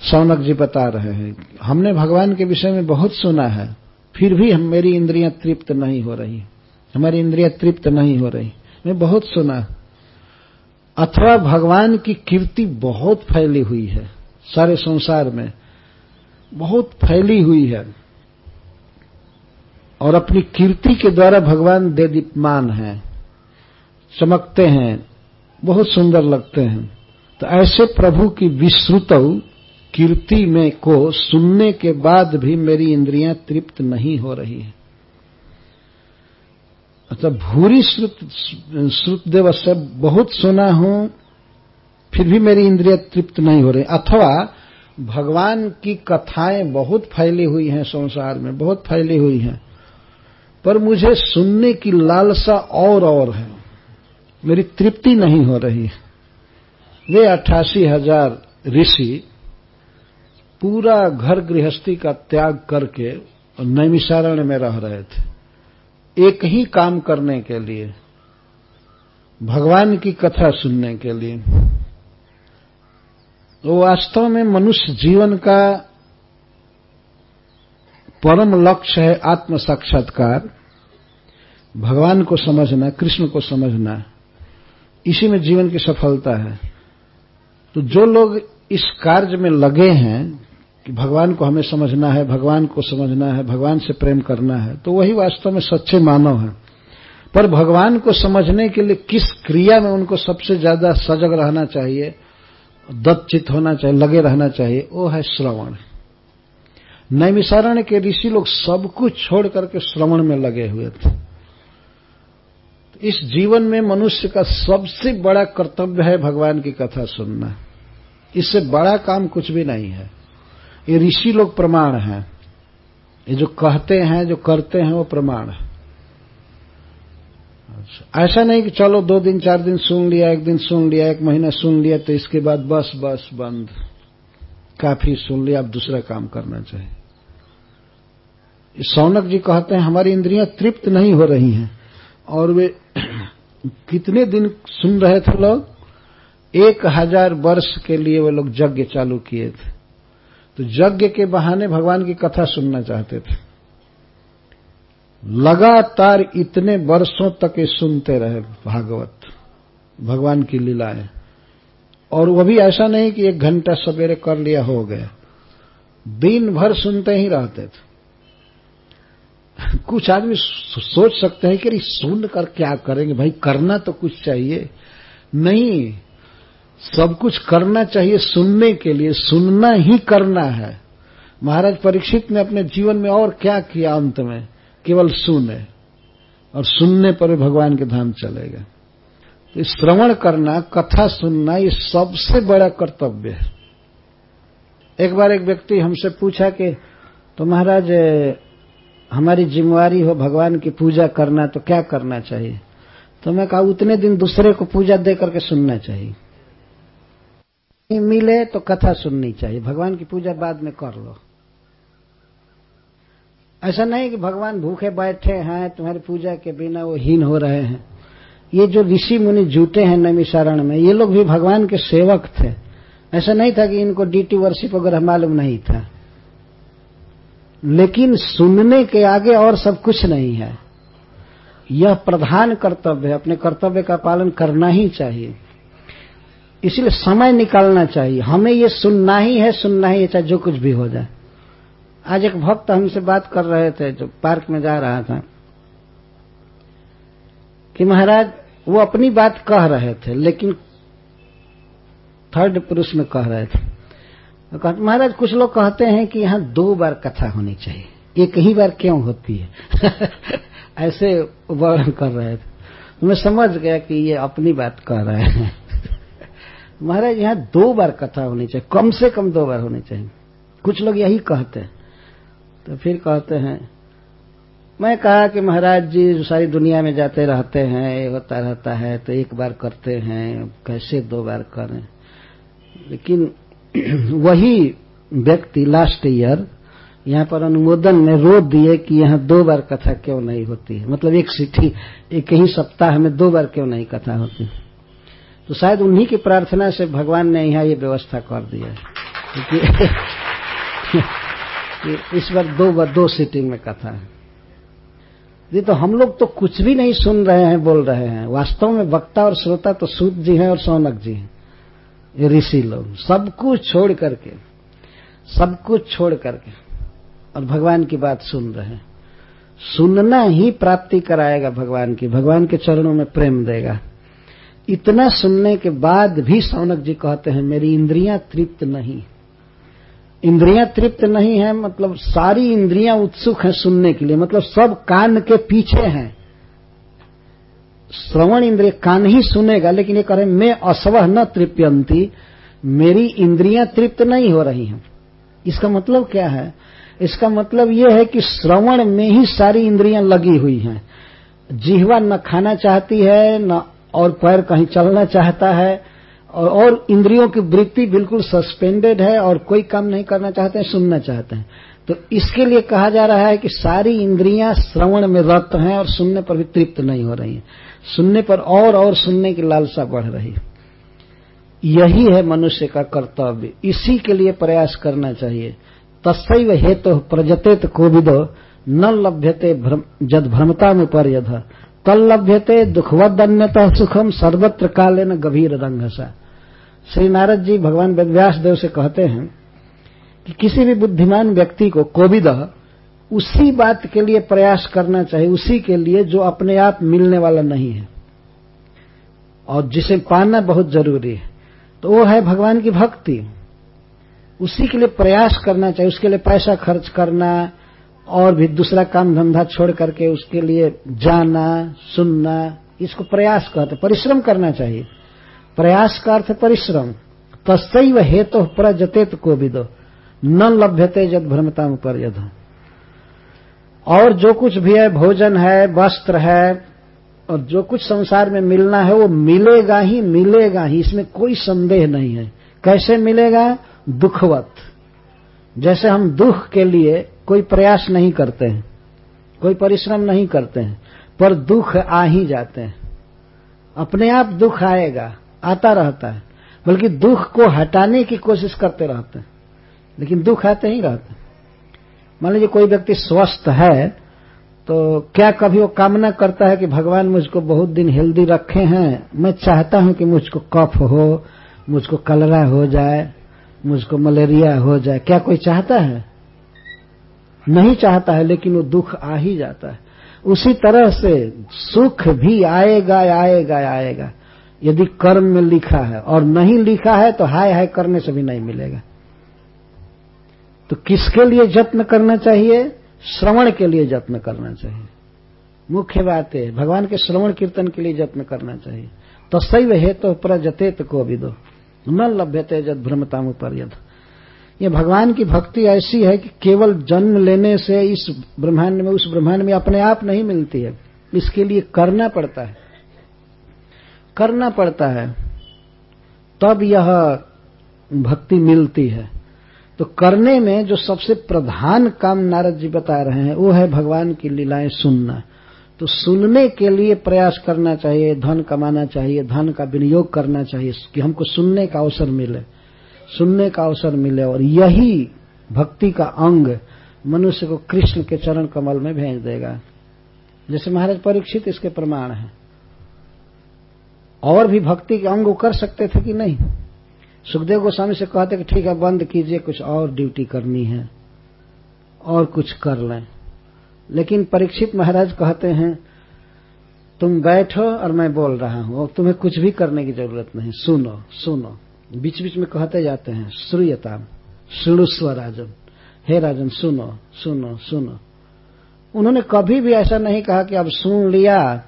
सौनक जी बता रहे हैं। हमने भगवान के विषय में बहुत सुना है, फिर भी हम मेरी इंद्रियाँ तृप्त नहीं हो रही। हमारी इंद्रियाँ तृप्त नहीं हो रही। मैं बहुत सुना। अथवा भगवान की कीर्ति बहुत फैली हुई है, सारे संसार में। बहुत फैली हुई है। और अपनी कीर्ति के द्वारा भगवान दे दीपमान है, चमकते हैं, बहुत सुंदर लगते हैं। तो ऐसे प्रभु की विश्रुत कीर्ति में को सुनने के बाद भी मेरी इंद्रियाँ तृप्त नहीं हो रही है। अच्छा भूरी श्रुत श्रुत देव से बहुत सुना हूँ, फिर भी मेरी इंद्रिय तृप्त नहीं हो रही। अथवा भगवान की कथाएँ बहुत फैली हुई हैं संसार में, बहुत फैली हुई हैं, पर मुझे सुनने की लालसा और और है। मेरी तृप्ति नहीं हो रही वे अट्ठासी हज़ार ऋषि पूरा घर गृहस्थी का त्याग करके नैमिषारण्य में रह रहे थे। एक ही काम करने के लिए, भगवान की कथा सुनने के लिए। वो वास्तव में मनुष्य जीवन का परम लक्ष्य है आत्म साक्षात्कार। भगवान को समझना, कृष्ण को समझना, इसी में जीवन की सफलता है। तो जो लोग इस कार्य में लगे हैं कि भगवान को हमें समझना है, भगवान को समझना है, भगवान से प्रेम करना है तो वही वास्तव में सच्चे मानव हैं। पर भगवान को समझने के लिए किस क्रिया में उनको सबसे ज़्यादा सजग रहना चाहिए दत्चित होना चाहिए, लगे रहना चाहिए, वो है श्रवण। नैमिसारण के ऋषि लोग सब कुछ छोड़ करके श्रवण में लगे हुए थे। इस जीवन में मनुष्य का सबसे बड़ा कर्तव्य है भगवान की कथा सुनना। इससे बड़ा काम कुछ भी नहीं है। ये ऋषि लोग प्रमाण हैं। ये जो कहते हैं, जो करते हैं, वो प्रमाण है। अच्छा ऐसा नहीं कि चलो दो दिन, चार दिन सुन लिया, एक दिन सुन लिया, एक महीना सुन लिया तो इसके बाद बस बस, बंद। काफ़ी सुन लिया, अब दूसरा काम करना चाहिए। सौनक जी कहते हैं, हमारी इंद्रियाँ तृप्त नहीं हो रही हैं। और वे कितने दिन सुन रहे थे लोग? एक हज़ार वर्ष के लिए वे लोग यज्ञ चालू किए थे। तो यज्ञ के बहाने भगवान की कथा सुनना चाहते थे। लगातार इतने वर्षों तक ये सुनते रहे भागवत। भगवान की लीलाएँ और वह भी ऐसा नहीं कि एक घंटा सवेरे कर लिया हो गया। दिन भर सुनते ही रहते थे। कुछ आदमी सोच सकते हैं कि अरे सुन कर क्या करेंगे? भाई करना तो कुछ चाहिए। नहीं सब कुछ करना चाहिए सुनने के लिए, सुनना ही करना है। महाराज परीक्षित ने अपने जीवन में और क्या किया अंत में? केवल सुने। और सुनने पर भगवान के धाम चलेगा तो श्रवण करना, कथा सुनना, ये सबसे बड़ा कर्तव्य है। एक बार एक व्यक्ति हमसे पूछा कि तो महाराज, हमारी जिम्मेवारी हो भगवान की पूजा करना तो क्या करना चाहिए? तो मैं कहा, उतने दिन दूसरे को पूजा दे करके सुनना चाहिए। मिले तो कथा सुननी चाहिए। भगवान की पूजा बाद में कर लो। ऐसा नहीं कि भगवान भूखे बैठे हैं, तुम्हारी पूजा के बिना वो हीन हो रहे हैं। ये जो ऋषि मुनि जुटे हैं नैमिशारण में, ये लोग भी भगवान के सेवक थे। ऐसा नहीं था कि इनको डीटी वर्शिप वगैरह मालूम नहीं था। लेकिन सुनने के आगे और सब कुछ नहीं है। यह प्रधान कर्तव्य है। अपने कर्तव्य का पालन करना ही चाहिए। इसलिए समय निकालना चाहिए। हमें ये सुनना ही है, सुनना ही है, चाहे जो कुछ भी हो जाए। आज एक भक्त हमसे बात कर रहे थे, जो पार्क में जा रहा था, कि महाराज, वो अपनी बात कह रहे थे, लेकिन थर्ड पुरुष में कह रहे थे। महाराज, कुछ लोग कहते हैं कि यहाँ दो बार कथा होनी चाहिए। एक ही बार क्यों होती है? ऐसे वर्णन कर रहे थे। मैं समझ गया कि ये अपनी बात कह रहे हैं। महाराज, यहाँ दो बार कथा होनी चाहिए। कम से कम दो बार होनी चाहिए। कुछ लोग यही कहते हैं। तो फिर कहते हैं, मैं कहा कि महाराज जी, जो सारी दुनिया में जाते रहते हैं, ये होता रहता है तो एक बार करते हैं, कैसे दो बार करें? लेकिन वही व्यक्ति लास्ट ईयर यहाँ पर अनुमोदन में रो दिए कि यहाँ दो बार कथा क्यों नहीं होती है? मतलब एक सिटी एक ही सप्ताह में दो बार क्यों नहीं कथा होती? तो शायद उन्हीं की प्रार्थना से भगवान ने यहाँ ये व्यवस्था कर दिया क्योंकि इस बार दो बार, दो सीटिंग में कथा है। ये तो हम लोग तो कुछ भी नहीं सुन रहे हैं, बोल रहे हैं। वास्तव में वक्ता और श्रोता तो सूत जी हैं और सौनक जी हैं। ये ऋषि लोग, सब कुछ छोड़ करके, सब कुछ छोड़ करके, और भगवान की बात सुन रहे हैं। सुनना ही प्राप्ति कराएगा भगवान की। भगवान के चरणों में प्रेम देगा। इतना सुनने के बाद भी सौनक जी कहते हैं, मेरी इंद्रियाँ तृप्त नहीं इंद्रियाँ तृप्त नहीं है मतलब सारी इंद्रियाँ उत्सुक हैं सुनने के लिए मतलब सब कान के पीछे हैं। श्रवण इंद्रिय कान ही सुनेगा, लेकिन ये कह रहे मैं असवह न तृप्यंती, मेरी इंद्रियाँ तृप्त नहीं हो रही हैं। इसका मतलब क्या है? इसका मतलब यह है कि श्रवण में ही सारी इंद्रियाँ लगी हुई हैं। जिहवा न खाना चाहती है, न और पैर कहीं चलना चाहता है और, और इंद्रियों की वृत्ति बिल्कुल सस्पेंडेड है और कोई काम नहीं करना चाहते हैं सुनना चाहते हैं। तो इसके लिए कहा जा रहा है कि सारी इंद्रियाँ श्रवण में रत हैं और सुनने पर भी तृप्त नहीं हो रही हैं। सुनने पर और और सुनने की लालसा बढ़ रही है। यही है मनुष्य का कर्तव्य। इसी के लिए प्रयास करना चाहिए। तस्व हेतु तो प्रजतेत कोविदो न लभ्यते जद भ्रमता में पर्यध तल लभ्यते दुखवदन्यतः सुखम सर्वत्र काले न गभीर रंगसा श्री नारद जी भगवान वेदव्यास देव से कहते हैं कि किसी भी बुद्धिमान व्यक्ति को कोविद उसी बात के लिए प्रयास करना चाहिए, उसी के लिए जो अपने आप मिलने वाला नहीं है। और जिसे पाना बहुत ज़रूरी है। तो वो है भगवान की भक्ति। उसी के लिए प्रयास करना चाहिए, उसके लिए पैसा खर्च करना और भी दूसरा काम धंधा छोड़ करके उसके लिए जाना, सुनना, इसको प्रयास कहते परिश्रम करना चाहिए। प्रयास का अर्थ परिश्रम। तस्व हेतु तो प्रजतेत को दो न लभ्यते जद भ्रमता पर यद और जो कुछ भी है, भोजन है, वस्त्र है, और जो कुछ संसार में मिलना है, वो मिलेगा ही मिलेगा ही। इसमें कोई संदेह नहीं है। कैसे मिलेगा? दुखवत। जैसे हम दुख के लिए कोई प्रयास नहीं करते हैं, कोई परिश्रम नहीं करते हैं, पर दुख आ ही जाते हैं। अपने आप दुख आएगा, आता रहता है, बल्कि दुख को हटाने की कोशिश करते रहते हैं, लेकिन दुख आते ही रहते हैं। मान लीजिए कोई व्यक्ति स्वस्थ है तो क्या कभी वो कामना करता है कि भगवान मुझको बहुत दिन हेल्दी रखे हैं, मैं चाहता हूँ कि मुझको कफ हो, मुझको कलरा हो जाए, मुझको मलेरिया हो जाए, क्या कोई चाहता है? नहीं चाहता है, लेकिन वो दुख आ ही जाता है। उसी तरह से सुख भी आएगा आएगा आएगा। यदि कर्म में लिखा है और नहीं लिखा है तो हाय हाय करने से भी नहीं मिलेगा। तो किसके लिए जत्न करना चाहिए? श्रवण के लिए जत्न करना चाहिए। मुख्य बात है, भगवान के श्रवण कीर्तन के लिए जत्न करना चाहिए। तो सैव है तो प्रजतेत को विदो न लभ्यते जद भ्रमताम पर्यद ये भगवान की भक्ति ऐसी है कि केवल जन्म लेने से इस ब्रह्मांड में, उस ब्रह्मांड में अपने आप नहीं मिलती है। इसके लिए करना पड़ता है। करना पड़ता है। तब यह भक्ति मिलती है। तो करने में जो सबसे प्रधान काम नारद जी बता रहे हैं, वो है भगवान की लीलाएँ सुनना। तो सुनने के लिए प्रयास करना चाहिए, धन कमाना चाहिए, धन का विनियोग करना चाहिए कि हमको सुनने का अवसर मिले। सुनने का अवसर मिले और यही भक्ति का अंग मनुष्य को कृष्ण के चरण कमल में भेज देगा। जैसे महाराज परीक्षित इसके प्रमाण है। और भी भक्ति के अंग कर सकते थे कि नहीं? सुखदेव गोस्वामी से कहते कि ठीक है, बंद कीजिए, कुछ और ड्यूटी करनी है और कुछ कर लें। लेकिन परीक्षित महाराज कहते हैं, तुम बैठो और मैं बोल रहा हूँ। तुम्हें कुछ भी करने की ज़रूरत नहीं। सुनो सुनो। बीच बीच में कहते जाते हैं, श्रूयता श्रृणुस्व राजन। हे राजन, सुनो सुनो सुनो। उन्होंने कभी भी ऐसा नहीं कहा कि अब सुन लिया,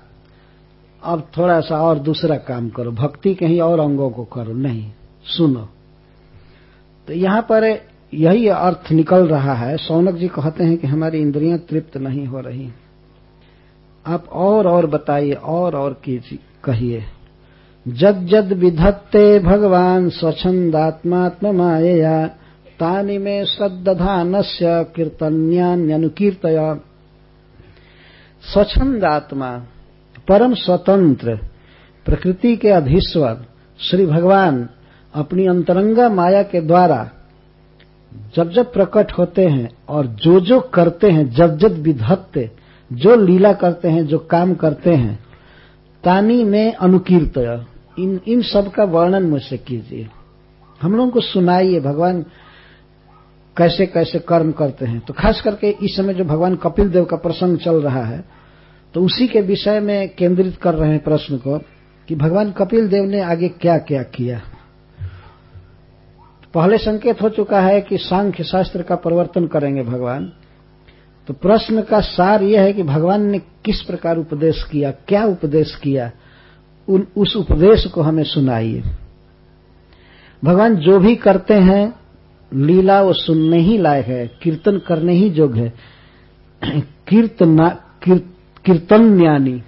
अब थोड़ा सा और दूसरा काम करो। भक्ति के ही और अंगों को करो। नहीं, सुनो। तो यहाँ पर यही अर्थ निकल रहा है। सौनक जी कहते हैं कि हमारी इंद्रियाँ तृप्त नहीं हो रही। आप और और बताइए और और कीजिए, कहिए। जद जद विधत्ते भगवान स्वच्छंदात्मात्म माया तानि में श्रद्धान से कीर्तन्यान्यनुकीर्तय स्वच्छंदात्मा परम स्वतंत्र प्रकृति के अधीश्वर, श्री भगवान अपनी अंतरंगा माया के द्वारा जब जब प्रकट होते हैं और जो जो करते हैं जब जब विधत्ते, जो लीला करते हैं, जो काम करते हैं, तानी में अनुकीर्त इन इन सब का वर्णन मुझसे कीजिए। हम लोगों को सुनाइए भगवान कैसे कैसे कर्म करते हैं। तो खास करके इस समय जो भगवान कपिल देव का प्रसंग चल रहा है तो उसी के विषय में केंद्रित कर रहे हैं प्रश्न को कि भगवान कपिल देव ने आगे क्या क्या किया। पहले संकेत हो चुका है कि सांख्य शास्त्र का परिवर्तन करेंगे भगवान। तो प्रश्न का सार यह है कि भगवान ने किस प्रकार उपदेश किया, क्या उपदेश किया उन, उस उपदेश को हमें सुनाइए। भगवान जो भी करते हैं, लीला वो सुनने ही लायक है, कीर्तन करने ही जोग है। कीर्तना कीर्तन ज्ञानी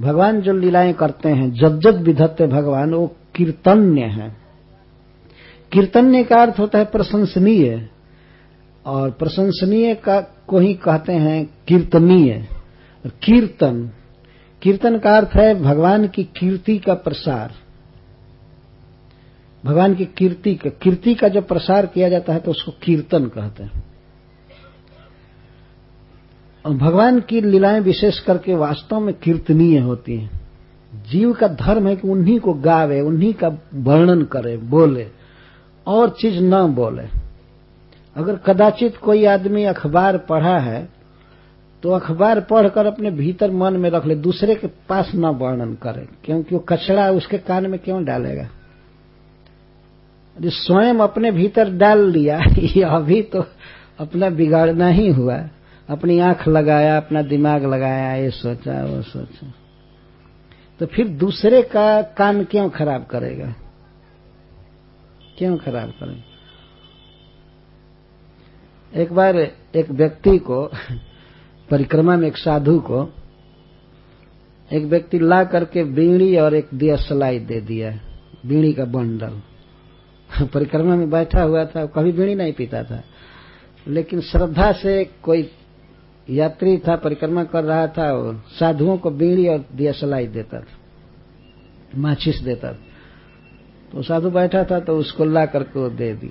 भगवान जो लीलाएँ करते हैं, जब जब विधत्ते भगवान, वो कीर्तन्य है। कीर्तन्य का अर्थ होता है प्रशंसनीय। और प्रशंसनीय का, को ही कहते हैं कीर्तनीय। कीर्तन। कीर्तन का अर्थ है भगवान की कीर्ति का प्रसार। भगवान की कीर्ति का कीर्ति का जब प्रसार किया जाता है तो उसको कीर्तन कहते हैं। और भगवान की लीलाएँ विशेष करके वास्तव में कीर्तनीय होती हैं। जीव का धर्म है कि उन्हीं को गावे, उन्हीं का वर्णन करे, बोले, और चीज़ न बोले। अगर कदाचित कोई आदमी अखबार पढ़ा है तो अखबार पढ़कर अपने भीतर मन में रख ले, दूसरे के पास न वर्णन करे। क्योंकि वो कचरा उसके कान में क्यों डालेगा? यदि स्वयं अपने भीतर डाल लिया ये अभी तो अपना बिगाड़ना ही हुआ। अपनी आँख लगाया, अपना दिमाग लगाया, ये सोचा, वो सोचा। तो फिर दूसरे का कान क्यों खराब करेगा? क्यों खराब करेगा? एक बार एक व्यक्ति को परिक्रमा में एक साधु को एक व्यक्ति ला करके बीड़ी और एक दिया सलाई दे दिया, बीड़ी का बंडल। परिक्रमा में बैठा हुआ था, कभी बीड़ी नहीं पीता था। लेकिन श्रद्धा से कोई यात्री था, परिक्रमा कर रहा था, और साधुओं को बीड़ी और दिया सलाई देता था, माचिस देता था। तो साधु बैठा था तो उसको ला करके वो दे दी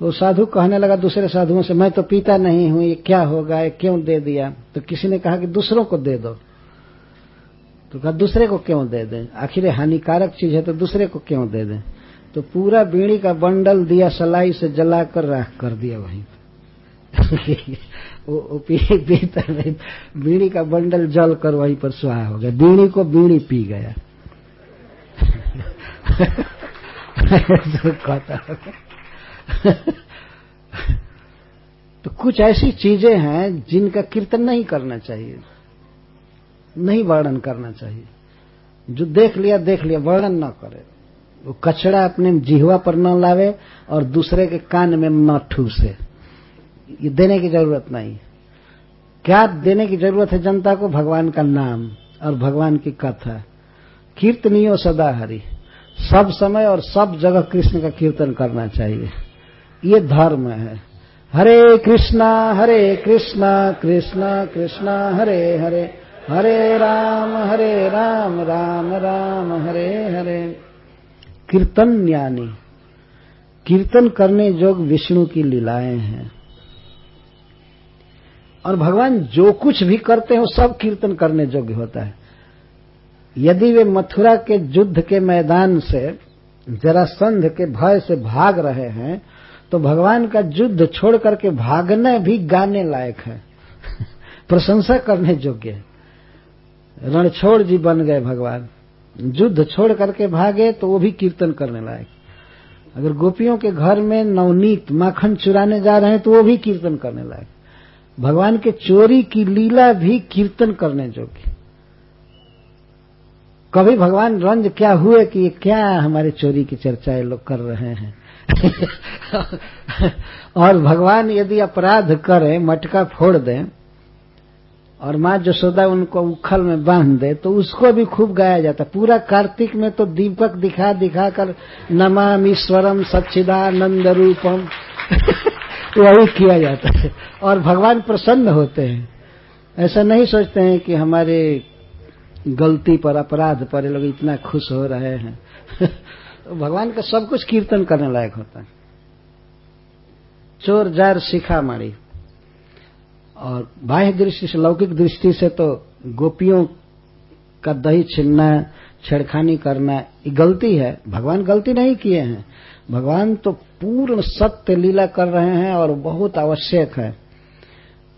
तो साधु कहने लगा, दूसरे साधुओं से मैं तो पीता नहीं हूँ, ये क्या होगा, ये क्यों दे दिया? तो किसी ने कहा कि, दूसरों को दे दो। तो कहा, दूसरे को क्यों दे दें? आखिर हानिकारक चीज़ है तो दूसरे को क्यों दे दें? तो पूरा बीड़ी का बंडल दिया, सलाई से जलाकर राख कर दिया वहीं वो बीड़ी का बंडल जल कर वहीं पर सुहा हो गया। बीड़ी को बीड़ी पी गया। कहता तो कुछ ऐसी चीज़ें हैं जिनका कीर्तन नहीं करना चाहिए। नहीं वर्णन करना चाहिए। जो देख लिया देख लिया, वर्णन न करे। वो कचड़ा अपने जिहवा पर न लावे और दूसरे के कान में न ठूसे। ये देने की ज़रूरत नहीं। क्या देने की ज़रूरत है जनता को? भगवान का नाम और भगवान की कथा। कीर्तनियो सदा हरि। सब समय और सब जगह कृष्ण का कीर्तन करना चाहिए। ये धर्म है। हरे कृष्णा हरे कृष्णा कृष्णा कृष्णा, हरे हरे। हरे राम हरे राम राम राम, हरे हरे। कीर्तन ज्ञानी कीर्तन करने जोग विष्णु की लीलाएँ हैं। और भगवान जो कुछ भी करते हो सब कीर्तन करने योग्य होता है। यदि वे मथुरा के युद्ध के मैदान से, जरासंध के भय से भाग रहे हैं तो भगवान का युद्ध छोड़ करके भागना भी गाने लायक है। प्रशंसा करने योग्य है। रणछोड़ जी बन गए भगवान। युद्ध छोड़ करके भागे तो वो भी कीर्तन करने लायक। अगर गोपियों के घर में नवनीत माखन चुराने जा रहे हैं तो वो भी कीर्तन करने लायक। भगवान के चोरी की लीला भी कीर्तन करने योग्य। कभी भगवान रंज क्या हुए कि ये क्या हमारे चोरी की चर्चा ये लोग कर रहे हैं? और भगवान यदि अपराध करें, मटका फोड़ दें, और माँ जसोदा उनको उखल में बाँध दे तो उसको भी खूब गाया जाता पूरा कार्तिक में तो दीपक दिखा दिखा कर नमामीश्वरम सच्चिदानंद रूपम वही किया जाता है। और भगवान प्रसन्न होते हैं। ऐसा नहीं सोचते हैं कि हमारे गलती पर, अपराध पर लोग इतना खुश हो रहे हैं। तो भगवान का सब कुछ कीर्तन करने लायक होता है। चोर, जार शिखा मारी। और बाह्य दृष्टि से, लौकिक दृष्टि से तो गोपियों का दही छिलना छेड़खानी करना, ये गलती है। भगवान गलती नहीं किए हैं। भगवान तो पूर्ण सत्य लीला कर रहे हैं और बहुत आवश्यक है।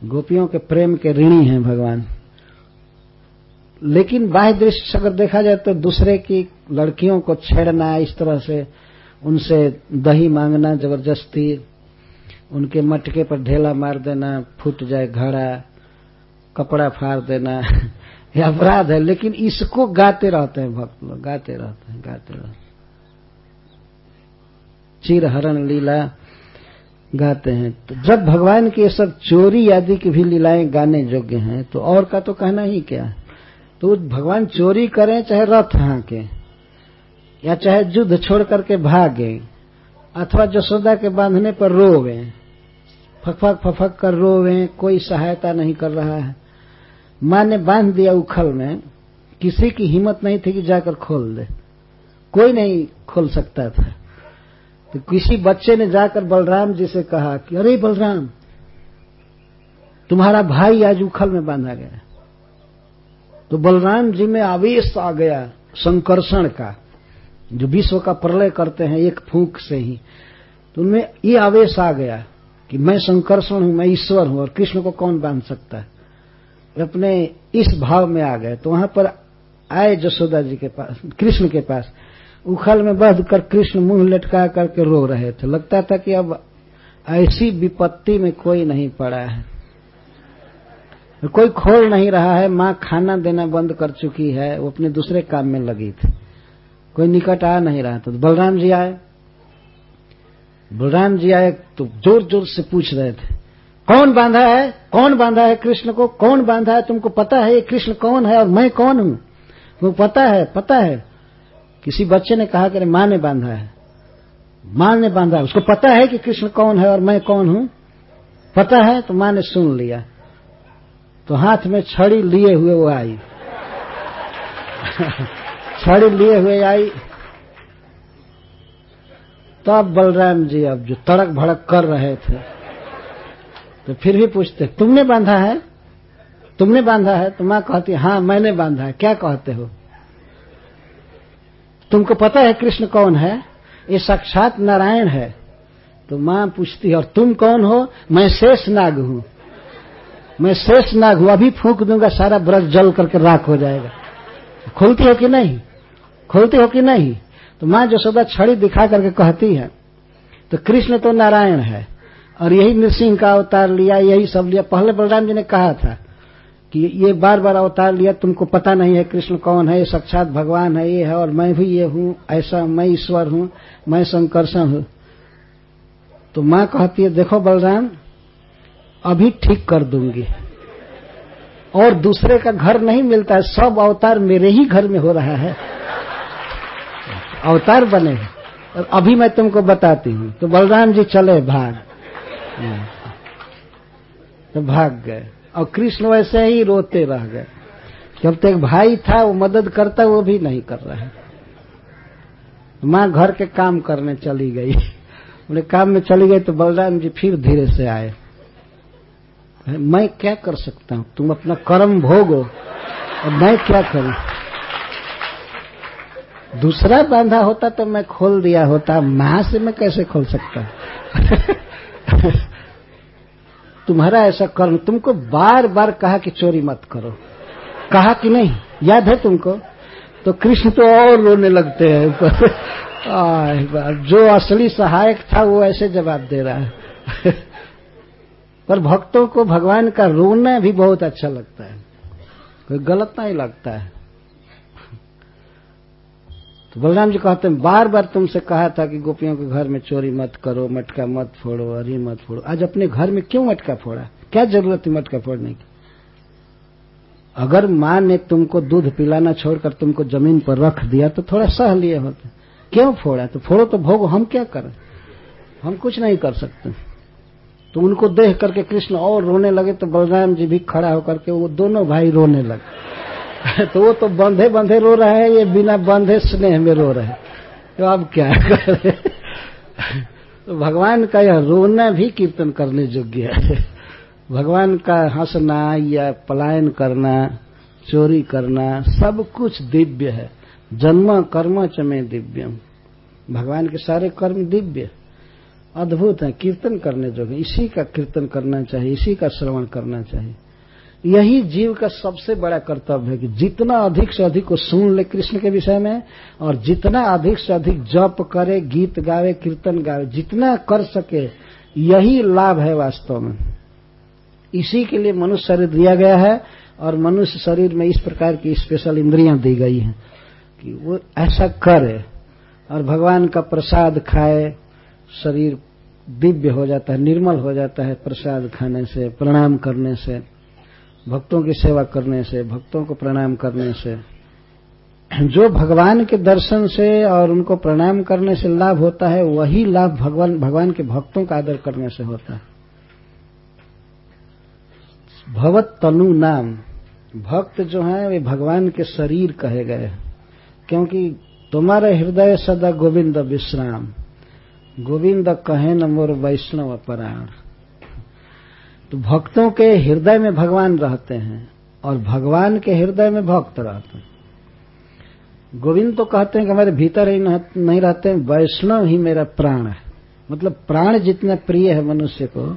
गोपियों के प्रेम के ऋणी हैं भगवान। लेकिन बाह्य दृष्टि से अगर देखा जाए तो दूसरे की लड़कियों को छेड़ना, इस तरह से उनसे दही मांगना, ज़बरदस्ती, उनके मटके पर ढेला मार देना, फूट जाए घड़ा, कपड़ा फाड़ देना, ये अपराध है। लेकिन इसको गाते रहते हैं भक्त लोग, गाते रहते हैं, गाते रहते हैं। चिर हरण लीला गाते हैं। तो जब भगवान की ये सब चोरी आदि की भी लीलाएँ गाने योग्य हैं तो और का तो कहना ही क्या तो भगवान चोरी करें चाहे रथ हाँके, या चाहे युद्ध छोड़ करके भागे, अथवा जसोदा के बांधने पर रोवे, फकफक फफक कर रोवे, कोई सहायता नहीं कर रहा है। माँ ने बाँध दिया उखल में, किसी की हिम्मत नहीं थी कि जाकर खोल दे। कोई नहीं खोल सकता था। तो किसी बच्चे ने जाकर बलराम जी से कहा कि, अरे बलराम, तुम्हारा भाई आज उखल में बांधा गया तो बलराम जी में आवेश आ गया संकर्षण का। जो विश्व का प्रलय करते हैं, एक फूंक से ही तो उनमें ये आवेश आ गया कि मैं संकर्षण हूँ, मैं ईश्वर हूँ, और कृष्ण को कौन बाँध सकता है? अपने इस भाव में आ गए। तो वहाँ पर आए जसोदा जी के पास, कृष्ण के पास। उखल में बध कर कृष्ण मुँह लटका करके रो रहे थे। लगता था कि अब ऐसी विपत्ति में कोई नहीं पड़ा है। कोई खोल नहीं रहा है, माँ खाना देना बंद कर चुकी है, वो अपने दूसरे काम में लगी थी। कोई निकट आ नहीं रहा था तो बलराम जी आए। बलराम जी आए तो ज़ोर ज़ोर से पूछ रहे थे, कौन बांधा है? कौन बांधा है कृष्ण को? कौन बांधा है? तुमको पता है ये कृष्ण कौन है और मैं कौन हूँ? तुमको पता है पता है। किसी बच्चे ने कहा कि माँ ने बांधा है। माँ ने बांधा उसको पता है कि कृष्ण कौन है और मैं कौन हूँ? पता है? तो माँ ने सुन लिया। तो हाथ में छड़ी लिए हुए वो आई। छड़ी लिए हुए आई। तब बलराम जी अब जो तड़क भड़क कर रहे थे तो फिर भी पूछते, तुमने बांधा है? तुमने बांधा है? तो माँ कहती, हाँ, मैंने बांधा है। क्या कहते हो? तुमको पता है कृष्ण कौन है? ये साक्षात नारायण है। तो माँ पूछती है और तुम कौन हो? मैं शेष नाग हूँ। मैं शेष नाग हुआ अभी फूक दूँगा, सारा ब्रज जल करके राख हो जाएगा। खुलती हो कि नहीं? खुलती हो कि नहीं? तो माँ जसोदा छड़ी दिखा करके कहती है तो कृष्ण तो नारायण है, और यही नृसिंह का अवतार लिया, यही सब लिया। पहले बलराम जी ने कहा था कि ये बार बार अवतार लिया, तुमको पता नहीं है कृष्ण कौन है, ये साक्षात भगवान है, ये है, और मैं भी ये हूँ, ऐसा मैं ईश्वर हूँ, मैं संकर्षण हूँ। तो माँ कहती है, देखो बलराम अभी ठीक कर दूँगी। और दूसरे का घर नहीं मिलता है, सब अवतार मेरे ही घर में हो रहा है। अवतार बने और अभी मैं तुमको बताती हूँ। तो बलराम जी चले भाग। तो भाग गए। और कृष्ण वैसे ही रोते रह गए। जब तक भाई था, वो मदद करता, वो भी नहीं कर रहा है। माँ घर के काम करने चली गई। बोले, काम में चली गई तो बलराम जी फिर धीरे से आए। मैं क्या कर सकता हूँ? तुम अपना कर्म भोगो और मैं क्या करूँ? दूसरा बांधा होता तो मैं खोल दिया होता, माँ से मैं कैसे खोल सकता? तुम्हारा ऐसा कर्म, तुमको बार बार कहा कि चोरी मत करो। कहा कि नहीं? याद है तुमको? तो कृष्ण तो और रोने लगते हैं जो असली सहायक था वो ऐसे जवाब दे रहा है। पर भक्तों को भगवान का रोना भी बहुत अच्छा लगता है। कोई गलत नहीं लगता है। तो बलराम जी कहते हैं बार बार तुमसे कहा था कि गोपियों के घर में चोरी मत करो, मटका मत फोड़ो, अरी मत फोड़ो। आज अपने घर में क्यों मटका फोड़ा? क्या ज़रूरत है मटका फोड़ने की? अगर माँ ने तुमको दूध पिलाना छोड़कर तुमको ज़मीन पर रख दिया तो थोड़ा सह लिए होते। क्यों फोड़ा? तो फोड़ो तो भोगो हम क्या करें? हम कुछ नहीं कर सकते। तो उनको देख करके कृष्ण और रोने लगे तो बलराम जी भी खड़ा होकर के वो दोनों भाई रोने लगे। तो वो तो बंधे बंधे रो रहे हैं, ये बिना बंधे स्नेह में रो रहे तो अब क्या करे? तो भगवान का यह रोना भी कीर्तन करने योग्य है। भगवान का हंसना, या पलायन करना, चोरी करना, सब कुछ दिव्य है। जन्म, कर्म चमे दिव्यम। भगवान के सारे कर्म दिव्य। अद्भुत है, कीर्तन करने जो इसी का कीर्तन करना चाहिए, इसी का श्रवण करना चाहिए। यही जीव का सबसे बड़ा कर्तव्य है कि जितना अधिक से अधिक को सुन ले कृष्ण के विषय में, और जितना अधिक से अधिक जप करे, गीत गावे, कीर्तन गावे, जितना कर सके, यही लाभ है वास्तव में। इसी के लिए मनुष्य शरीर दिया गया है, और मनुष्य शरीर में इस प्रकार की स्पेशल इंद्रियाँ दी गई हैं कि वो ऐसा करे, और भगवान का प्रसाद खाए शरीर दिव्य हो जाता है, निर्मल हो जाता है प्रसाद खाने से, प्रणाम करने से, भक्तों की सेवा करने से, भक्तों को प्रणाम करने से। जो भगवान के दर्शन से और उनको प्रणाम करने से लाभ होता है, वही लाभ भगवान भगवान के भक्तों का आदर करने से होता है। भगवत तनु नाम। भक्त जो है, वे भगवान के शरीर कहे गए क्योंकि तुम्हारे हृदय सदा गोविंद विश्राम। गोविंद कहे न मोर वैष्णव पराण। तो भक्तों के हृदय में भगवान रहते हैं और भगवान के हृदय में भक्त रहते हैं। गोविंद तो कहते हैं कि हमारे भीतर ही नहीं रहते हैं वैष्णव ही मेरा प्राण है। मतलब प्राण जितना प्रिय है मनुष्य को,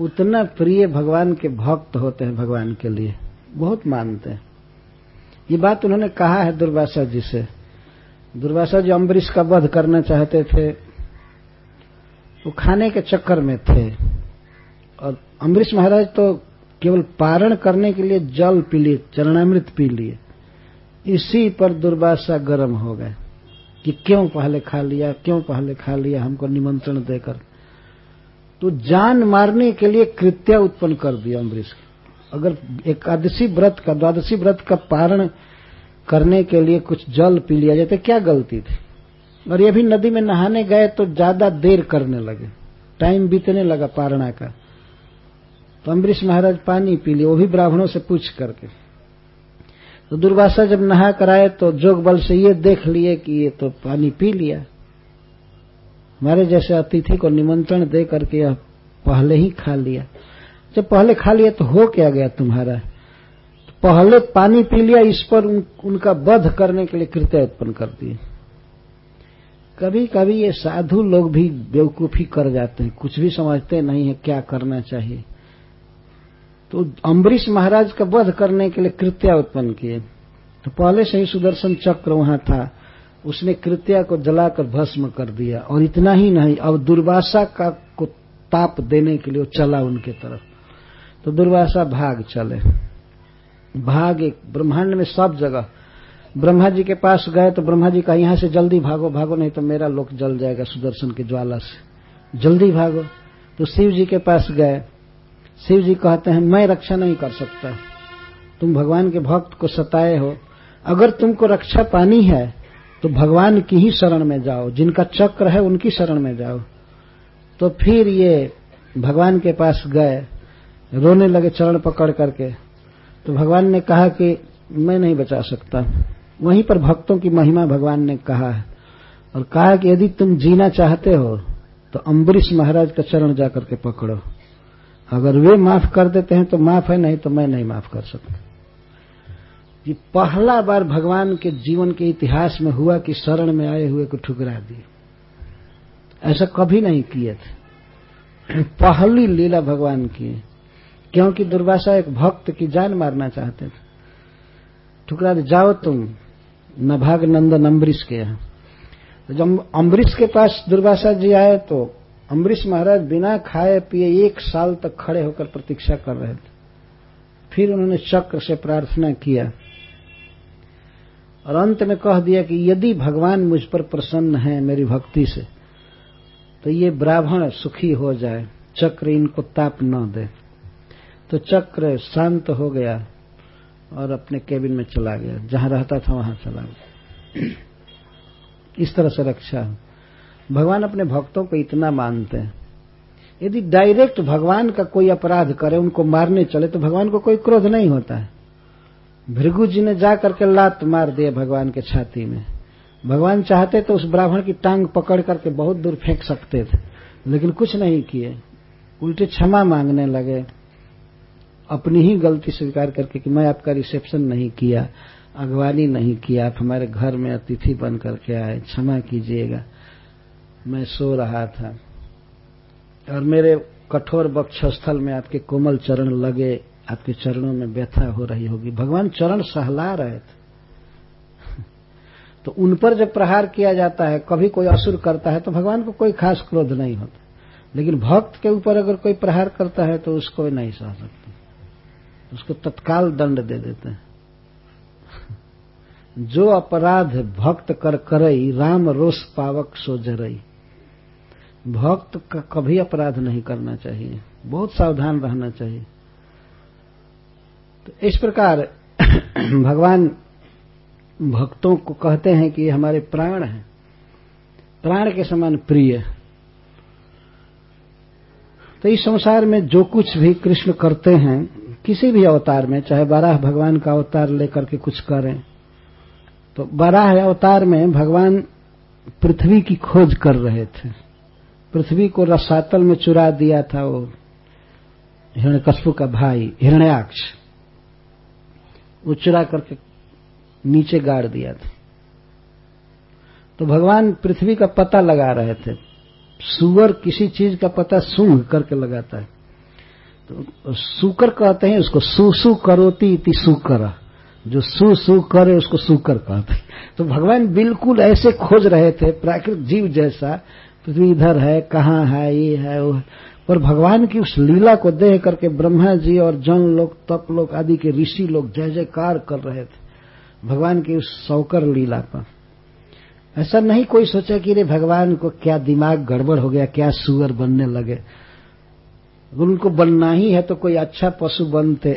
उतना प्रिय भगवान के भक्त होते हैं भगवान के लिए। बहुत मानते हैं। ये बात उन्होंने कहा है दुर्वासा जी से। दुर्वासा जी अम्बरीश का वध करना चाहते थे वो खाने के चक्कर में थे। और अम्बरीश महाराज तो केवल पारण करने के लिए जल पी लिए, चरणामृत पी लिए। इसी पर दुर्वासा गर्म हो गए कि क्यों पहले खा लिया, क्यों पहले खा लिया हमको निमंत्रण देकर। तो जान मारने के लिए कृत्य उत्पन्न कर दिया अम्बरीश। अगर एकादशी व्रत का, द्वादशी व्रत का पारण करने के लिए कुछ जल पी लिया जाए तो क्या गलती थी? और ये भी नदी में नहाने गए तो ज़्यादा देर करने लगे। टाइम बीतने लगा पारणा का। तो अम्बरीश महाराज पानी पी लिए वो भी ब्राह्मणों से पूछ करके। तो दुर्वासा जब नहा कर आए तो जोग बल से ये देख लिए कि ये तो पानी पी लिया। हमारे जैसे अतिथि को निमंत्रण दे करके यह पहले ही खा लिया। जब पहले खा लिया तो हो क्या गया तुम्हारा? तो पहले पानी पी लिया इस पर उन, उनका वध करने के लिए कृत्य उत्पन्न कर दिए। कभी कभी ये साधु लोग भी बेवकूफ़ी कर जाते हैं। कुछ भी समझते नहीं है क्या करना चाहिए। तो अम्बरीश महाराज का वध करने के लिए कृत्या उत्पन्न किए। तो पहले से ही सुदर्शन चक्र वहाँ था। उसने कृत्या को जलाकर भस्म कर दिया। और इतना ही नहीं, अब दुर्वासा का को ताप देने के लिए चला उनके तरफ़। तो दुर्वासा भाग चले। भाग एक ब्रह्मांड में सब जगह ब्रह्मा जी के पास गए तो ब्रह्मा जी कहा यहाँ से जल्दी भागो भागो, नहीं तो मेरा लोक जल जाएगा सुदर्शन की ज्वाला से। जल्दी भागो। तो शिव जी के पास गए। शिव जी कहते हैं, मैं रक्षा नहीं कर सकता। तुम भगवान के भक्त को सताए हो। अगर तुमको रक्षा पानी है तो भगवान की ही शरण में जाओ। जिनका चक्र है, उनकी शरण में जाओ। तो फिर ये भगवान के पास गए। रोने लगे चरण पकड़ करके। तो भगवान ने कहा कि मैं नहीं बचा सकता। वहीं पर भक्तों की महिमा भगवान ने कहा है। और कहा कि यदि तुम जीना चाहते हो तो अम्बरीश महाराज का चरण जाकर के पकड़ो। अगर वे माफ़ कर देते हैं तो माफ़ है, नहीं तो मैं नहीं माफ़ कर सकता। ये पहला बार भगवान के जीवन के इतिहास में हुआ कि शरण में आए हुए को ठुकरा दिए। ऐसा कभी नहीं किए थे। पहली लीला भगवान की क्योंकि दुर्वासा एक भक्त की जान मारना चाहते थे। ठुकरा दे, जाओ तुम। नभाग नंदन अम्बरीश के यहाँ तो जब अम्बरीश के पास दुर्वासा जी आए तो अम्बरीश महाराज बिना खाए पिए एक साल तक खड़े होकर प्रतीक्षा कर रहे थे। फिर उन्होंने चक्र से प्रार्थना किया और अंत में कह दिया कि यदि भगवान मुझ पर प्रसन्न है मेरी भक्ति से तो ये ब्राह्मण सुखी हो जाए, चक्र इनको ताप न दे। तो चक्र शांत हो गया। और अपने केबिन में चला गया। जहाँ रहता था, वहाँ चला गया। इस तरह से रक्षा। भगवान अपने भक्तों को इतना मानते हैं। यदि डायरेक्ट भगवान का कोई अपराध करे, उनको मारने चले तो भगवान को कोई क्रोध नहीं होता है। भृगु जी ने जा करके लात मार दिया भगवान के छाती में। भगवान चाहते तो उस ब्राह्मण की टांग पकड़ करके बहुत दूर फेंक सकते थे, लेकिन कुछ नहीं किए। उल्टे क्षमा मांगने लगे। अपनी ही गलती स्वीकार करके कि मैं आपका रिसेप्शन नहीं किया, अगवानी नहीं किया, आप हमारे घर में अतिथि बन करके आए, क्षमा कीजिएगा। मैं सो रहा था। और मेरे कठोर बक्षस्थल में आपके कोमल चरण लगे, आपके चरणों में व्यथा हो रही होगी। भगवान चरण सहला रहे थे। तो उन पर जब प्रहार किया जाता है, कभी कोई असुर करता है तो भगवान को कोई खास क्रोध नहीं होता। लेकिन भक्त के ऊपर अगर कोई प्रहार करता है तो उसको नहीं सह सकते। उसको तत्काल दंड दे देते हैं। जो अपराध भक्त कर करई, राम रोष पावक सो जरई। भक्त का कभी अपराध नहीं करना चाहिए। बहुत सावधान रहना चाहिए। तो इस प्रकार भगवान भक्तों को कहते हैं कि हमारे प्राण हैं। प्राण के समान प्रिय। तो इस संसार में जो कुछ भी कृष्ण करते हैं किसी भी अवतार में, चाहे बारह भगवान का अवतार लेकर के कुछ करें तो बारह अवतार में भगवान पृथ्वी की खोज कर रहे थे। पृथ्वी को रसातल में चुरा दिया था वो हिरण्यकश्यप का भाई, हिरण्याक्ष। वो चुरा करके नीचे गाड़ दिया था। तो भगवान पृथ्वी का पता लगा रहे थे। सुअर किसी चीज़ का पता सूंघ करके लगाता है। सुकर कहते हैं, उसको सुसु करोती इति सुकर। जो सु सु करे, उसको सुकर कहते हैं। तो भगवान बिल्कुल ऐसे खोज रहे थे, प्राकृतिक जीव जैसा, पृथ्वी इधर है, कहाँ है, ये है, वो है। पर भगवान की उस लीला को देख करके ब्रह्मा जी और जन लोग, तप लोग, आदि के ऋषि लोग जय जयकार कर रहे थे, भगवान की उस सौकर लीला पर। ऐसा नहीं कोई सोचा कि रे भगवान को क्या दिमाग गड़बड़ हो गया, क्या सुअर बनने लगे। उनको बनना ही है तो कोई अच्छा पशु बनते,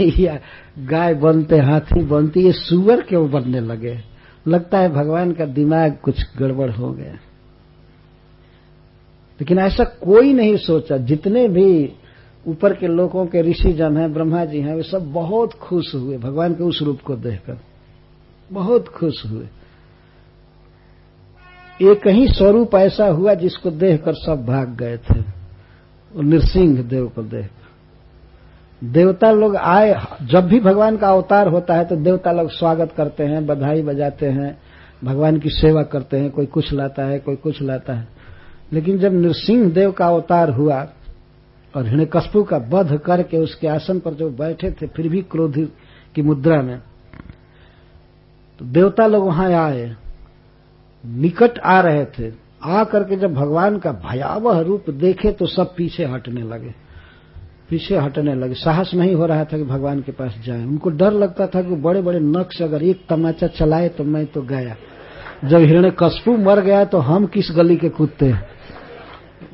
या गाय बनते, हाथी बनती, ये सुअर क्यों बनने लगे? लगता है भगवान का दिमाग कुछ गड़बड़ हो गया। लेकिन ऐसा कोई नहीं सोचा। जितने भी ऊपर के लोगों के ऋषि जन हैं, ब्रह्मा जी हैं, वे सब बहुत खुश हुए। भगवान के उस रूप को देखकर बहुत खुश हुए। एक ही स्वरूप ऐसा हुआ जिसको देखकर सब भाग गए थे। वो नृसिंह देव को देख देवता लोग आए, जब भी भगवान का अवतार होता है तो देवता लोग स्वागत करते हैं, बधाई बजाते हैं, भगवान की सेवा करते हैं, कोई कुछ लाता है, कोई कुछ लाता है। लेकिन जब नृसिंह देव का अवतार हुआ और हिणकशपु का वध करके उसके आसन पर जो बैठे थे, फिर भी क्रोध की मुद्रा में तो देवता लोग वहाँ आए। निकट आ रहे थे। आ करके जब भगवान का भयावह रूप देखे तो सब पीछे हटने लगे। पीछे हटने लगे। साहस नहीं हो रहा था कि भगवान के पास जाए। उनको डर लगता था कि बड़े बड़े नक्श अगर एक तमाचा चलाए तो मैं तो गया। जब हिरण्य कशपू मर गया तो हम किस गली के कुत्ते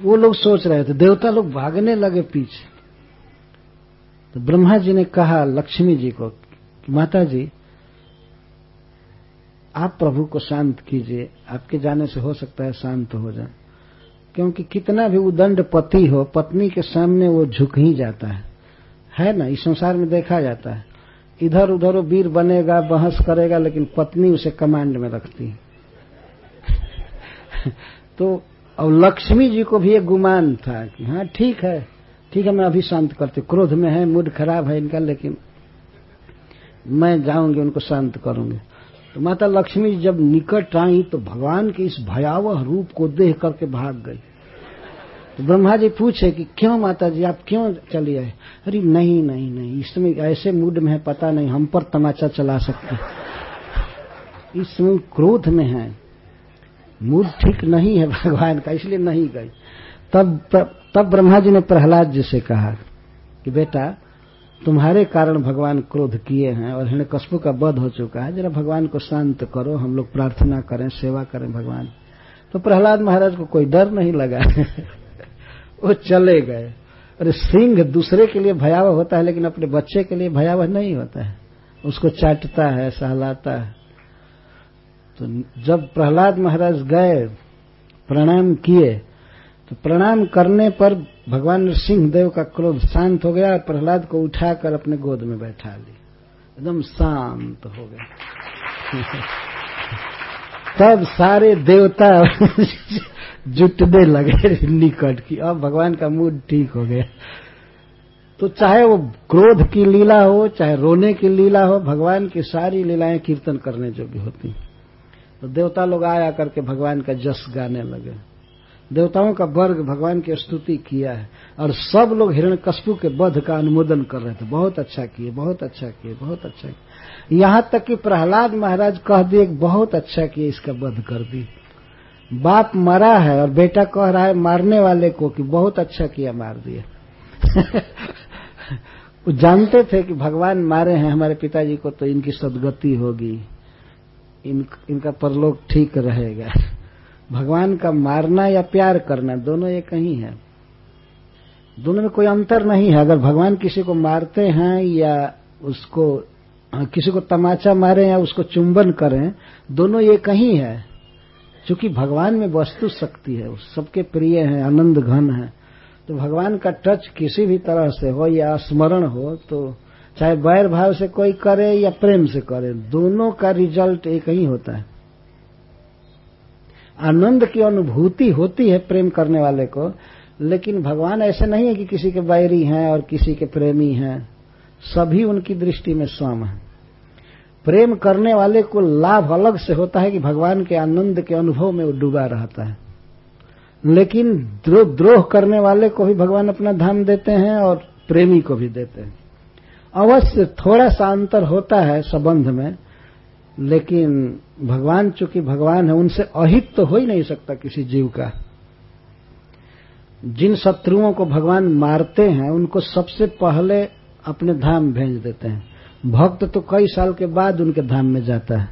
वो लोग सोच रहे थे। देवता लोग भागने लगे पीछे। तो ब्रह्मा जी ने कहा, लक्ष्मी जी को, माता जी आप प्रभु को शांत कीजिए। आपके जाने से हो सकता है शांत हो जाए। क्योंकि कितना भी उदंड पति हो, पत्नी के सामने वो झुक ही जाता है। है ना? इस संसार में देखा जाता है। इधर उधर वो वीर बनेगा, बहस करेगा, लेकिन पत्नी उसे कमांड में रखती है। तो और लक्ष्मी जी को भी एक गुमान था कि हाँ ठीक है। ठीक है, मैं अभी शांत करती क्रोध में है, मूड खराब है इनका, लेकिन मैं जाऊँगी, उनको शांत करूँगी। तो माता लक्ष्मी जब निकट आई तो भगवान के इस भयावह रूप को देख करके भाग गई। तो ब्रह्मा जी पूछे कि क्यों माता जी आप क्यों चली आए? अरे नहीं नहीं नहीं इसमें ऐसे मूड में है, पता नहीं, हम पर तमाचा चला सकते इसमें क्रोध में है। मूड ठीक नहीं है भगवान का, इसलिए नहीं गई। तब तब ब्रह्मा जी ने प्रहलाद जी से कहा कि बेटा तुम्हारे कारण भगवान क्रोध किए हैं और हिरण्य कशपू का वध हो चुका है। जरा भगवान को शांत करो, हम लोग प्रार्थना करें, सेवा करें भगवान। तो प्रहलाद महाराज को कोई डर नहीं लगा। वो चले गए। अरे सिंह दूसरे के लिए भयावह होता है, लेकिन अपने बच्चे के लिए भयावह नहीं होता है। उसको चाटता है, सहलाता है। तो जब प्रहलाद महाराज गए, प्रणाम किए तो प्रणाम करने पर भगवान सिंह देव का क्रोध शांत हो गया प्रहलाद को उठाकर अपने गोद में बैठा ली एकदम शांत हो गया। तब सारे देवता जुटने लगे निकट की। अब भगवान का मूड ठीक हो गया। तो चाहे वो क्रोध की लीला हो, चाहे रोने की लीला हो, भगवान की सारी लीलाएँ कीर्तन करने जो भी होती। तो देवता लोग आया करके भगवान का जस गाने लगे। देवताओं का वर्ग भगवान की स्तुति किया है और सब लोग हिरण कशपू के वध का अनुमोदन कर रहे थे। बहुत अच्छा किए बहुत अच्छा किए बहुत अच्छा किए यहाँ तक कि प्रहलाद महाराज कह दिए बहुत अच्छा किए इसका वध कर दी। बाप मरा है और बेटा कह रहा है मारने वाले को कि बहुत अच्छा किया मार दिया। वो जानते थे कि भगवान मारे हैं हमारे पिताजी को तो इनकी सदगति होगी। इन, इनका परलोक ठीक रहेगा। भगवान का मारना या प्यार करना, दोनों एक ही है। दोनों में कोई अंतर नहीं है। अगर भगवान किसी को मारते हैं या उसको, किसी को तमाचा मारे या उसको चुंबन करें, दोनों एक ही है। क्योंकि भगवान में वस्तु शक्ति है सबके प्रिय है, आनंद घन है। तो भगवान का टच किसी भी तरह से हो या स्मरण हो तो चाहे वैर भाव से कोई करे या प्रेम से करे, दोनों का रिज़ल्ट एक ही होता है। आनंद की अनुभूति होती है प्रेम करने वाले को, लेकिन भगवान ऐसे नहीं है कि किसी के बैरी हैं और किसी के प्रेमी हैं। सभी उनकी दृष्टि में सम है। प्रेम करने वाले को लाभ अलग से होता है कि भगवान के आनंद के अनुभव में वो डूबा रहता है। लेकिन द्रोह करने वाले को भी भगवान अपना धाम देते हैं और प्रेमी को भी देते हैं। अवश्य थोड़ा सा अंतर होता है संबंध में लेकिन भगवान, चूँकि भगवान है, उनसे अहित तो हो ही नहीं सकता किसी जीव का। जिन शत्रुओं को भगवान मारते हैं, उनको सबसे पहले अपने धाम भेज देते हैं। भक्त तो कई साल के बाद उनके धाम में जाता है।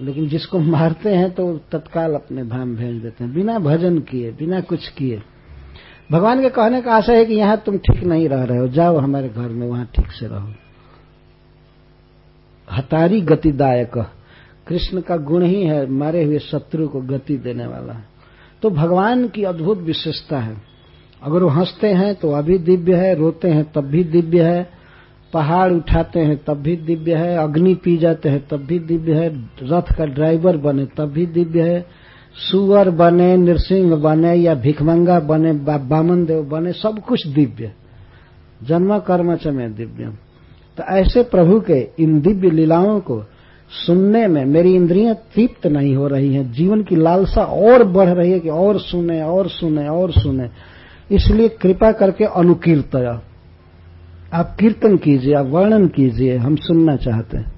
लेकिन जिसको मारते हैं तो तत्काल अपने धाम भेज देते हैं। बिना भजन किए, बिना कुछ किए। भगवान के कहने का आशा है कि यहाँ तुम ठीक नहीं रह रहे हो। जाओ हमारे घर में, वहाँ ठीक से रहो। हतारी गतिदायक। कृष्ण का गुण ही है, मारे हुए शत्रु को गति देने वाला। है तो भगवान की अद्भुत विशेषता है। अगर वो हँसते हैं तो अभी दिव्य है, रोते हैं, तब भी दिव्य है। पहाड़ उठाते हैं, तब भी दिव्य है। अग्नि पी जाते हैं, तब भी दिव्य है। रथ का ड्राइवर बने, तब भी दिव्य है। सुअर बने, नृसिंह बने या भिखमंगा बने बामन देव बने, सब कुछ दिव्य। जन्म कर्म च में दिव्य तो ऐसे प्रभु के इन दिव्य लीलाओं को सुनने में मेरी इंद्रियाँ तृप्त नहीं हो रही हैं। जीवन की लालसा और बढ़ रही है कि और सुने और सुने और सुने। इसलिए कृपा करके अनुकीर्त आप कीर्तन कीजिए, आप वर्णन कीजिए, हम सुनना चाहते हैं।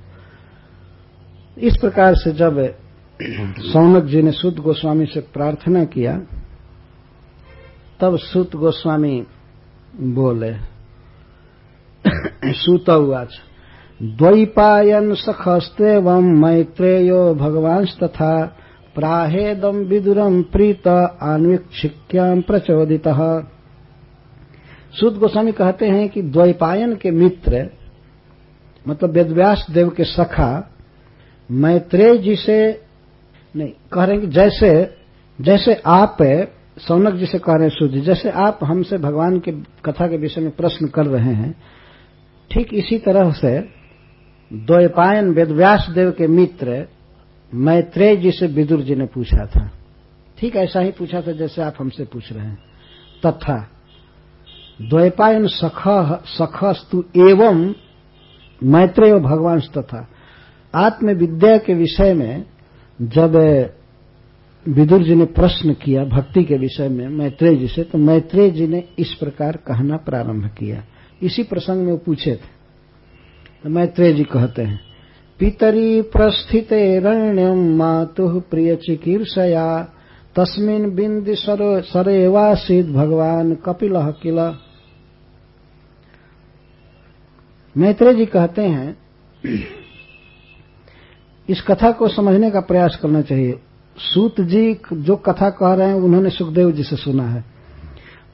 इस प्रकार से जब सौनक जी ने सुत गोस्वामी से प्रार्थना किया, तब सुत गोस्वामी बोले सुत उवाच द्वैपायन सखस्तेवं मैत्रेयो भगवांस्तथा प्राहेदम विदुरम प्रीत आन्वीक्षिक्याम प्रचोदित। सुद गोस्वामी कहते हैं कि द्वैपायन के मित्र मतलब वेदव्यास देव के सखा, मैत्रेय जी से, नहीं, कह रहे हैं कि जैसे जैसे आप, सौनक जी से कह रहे हैं सूर्य जैसे आप हमसे भगवान के कथा के विषय में प्रश्न कर रहे हैं ठीक इसी तरह से द्वैपायन वेदव्यास देव के मित्र मैत्रेय जी से विदुर जी ने पूछा था। ठीक ऐसा ही पूछा था जैसे आप हमसे पूछ रहे हैं। तथा द्वैपायन सख, सखस्तु एवं मैत्रेय भगवान तथा आत्मविद्या के विषय में जब विदुर जी ने प्रश्न किया, भक्ति के विषय में मैत्रेय जी से तो मैत्रेय जी ने इस प्रकार कहना प्रारंभ किया। इसी प्रसंग में पूछे थे। तो मैत्रेय जी कहते हैं, पितरी प्रस्थिते रण्यम मातु प्रिय चिकीर्षया, तस्मिन बिंदि सरेवासित भगवान कपिल किल? मैत्रेय जी कहते हैं, इस कथा को समझने का प्रयास करना चाहिए। सूत जी जो कथा कह रहे हैं, उन्होंने सुखदेव जी से सुना है।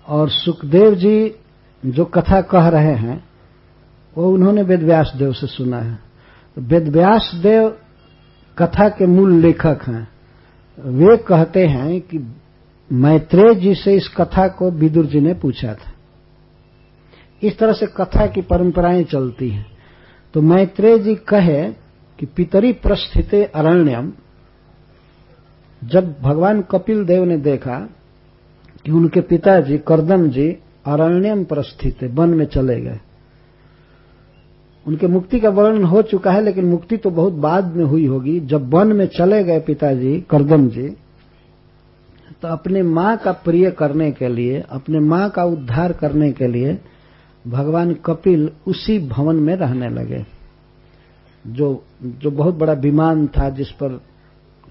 और सुखदेव जी जो कथा कह रहे हैं, वो उन्होंने वेदव्यास देव से सुना है। वेदव्यास देव कथा के मूल लेखक हैं। वे कहते हैं कि मैत्रेय जी से इस कथा को विदुर जी ने पूछा था। इस तरह से कथा की परंपराएँ चलती हैं। तो मैत्रेय जी कहे कि पितरी प्रस्थित अरण्यम, जब भगवान कपिल देव ने देखा कि उनके पिताजी करदम जी अरण्यम प्रस्थित वन में चले गए। उनके मुक्ति का वर्णन हो चुका है, लेकिन मुक्ति तो बहुत बाद में हुई होगी। जब वन में चले गए पिताजी, करदम जी तो अपने माँ का प्रिय करने के लिए, अपने माँ का उद्धार करने के लिए, भगवान कपिल उसी भवन में रहने लगे। जो जो बहुत बड़ा विमान था, जिस पर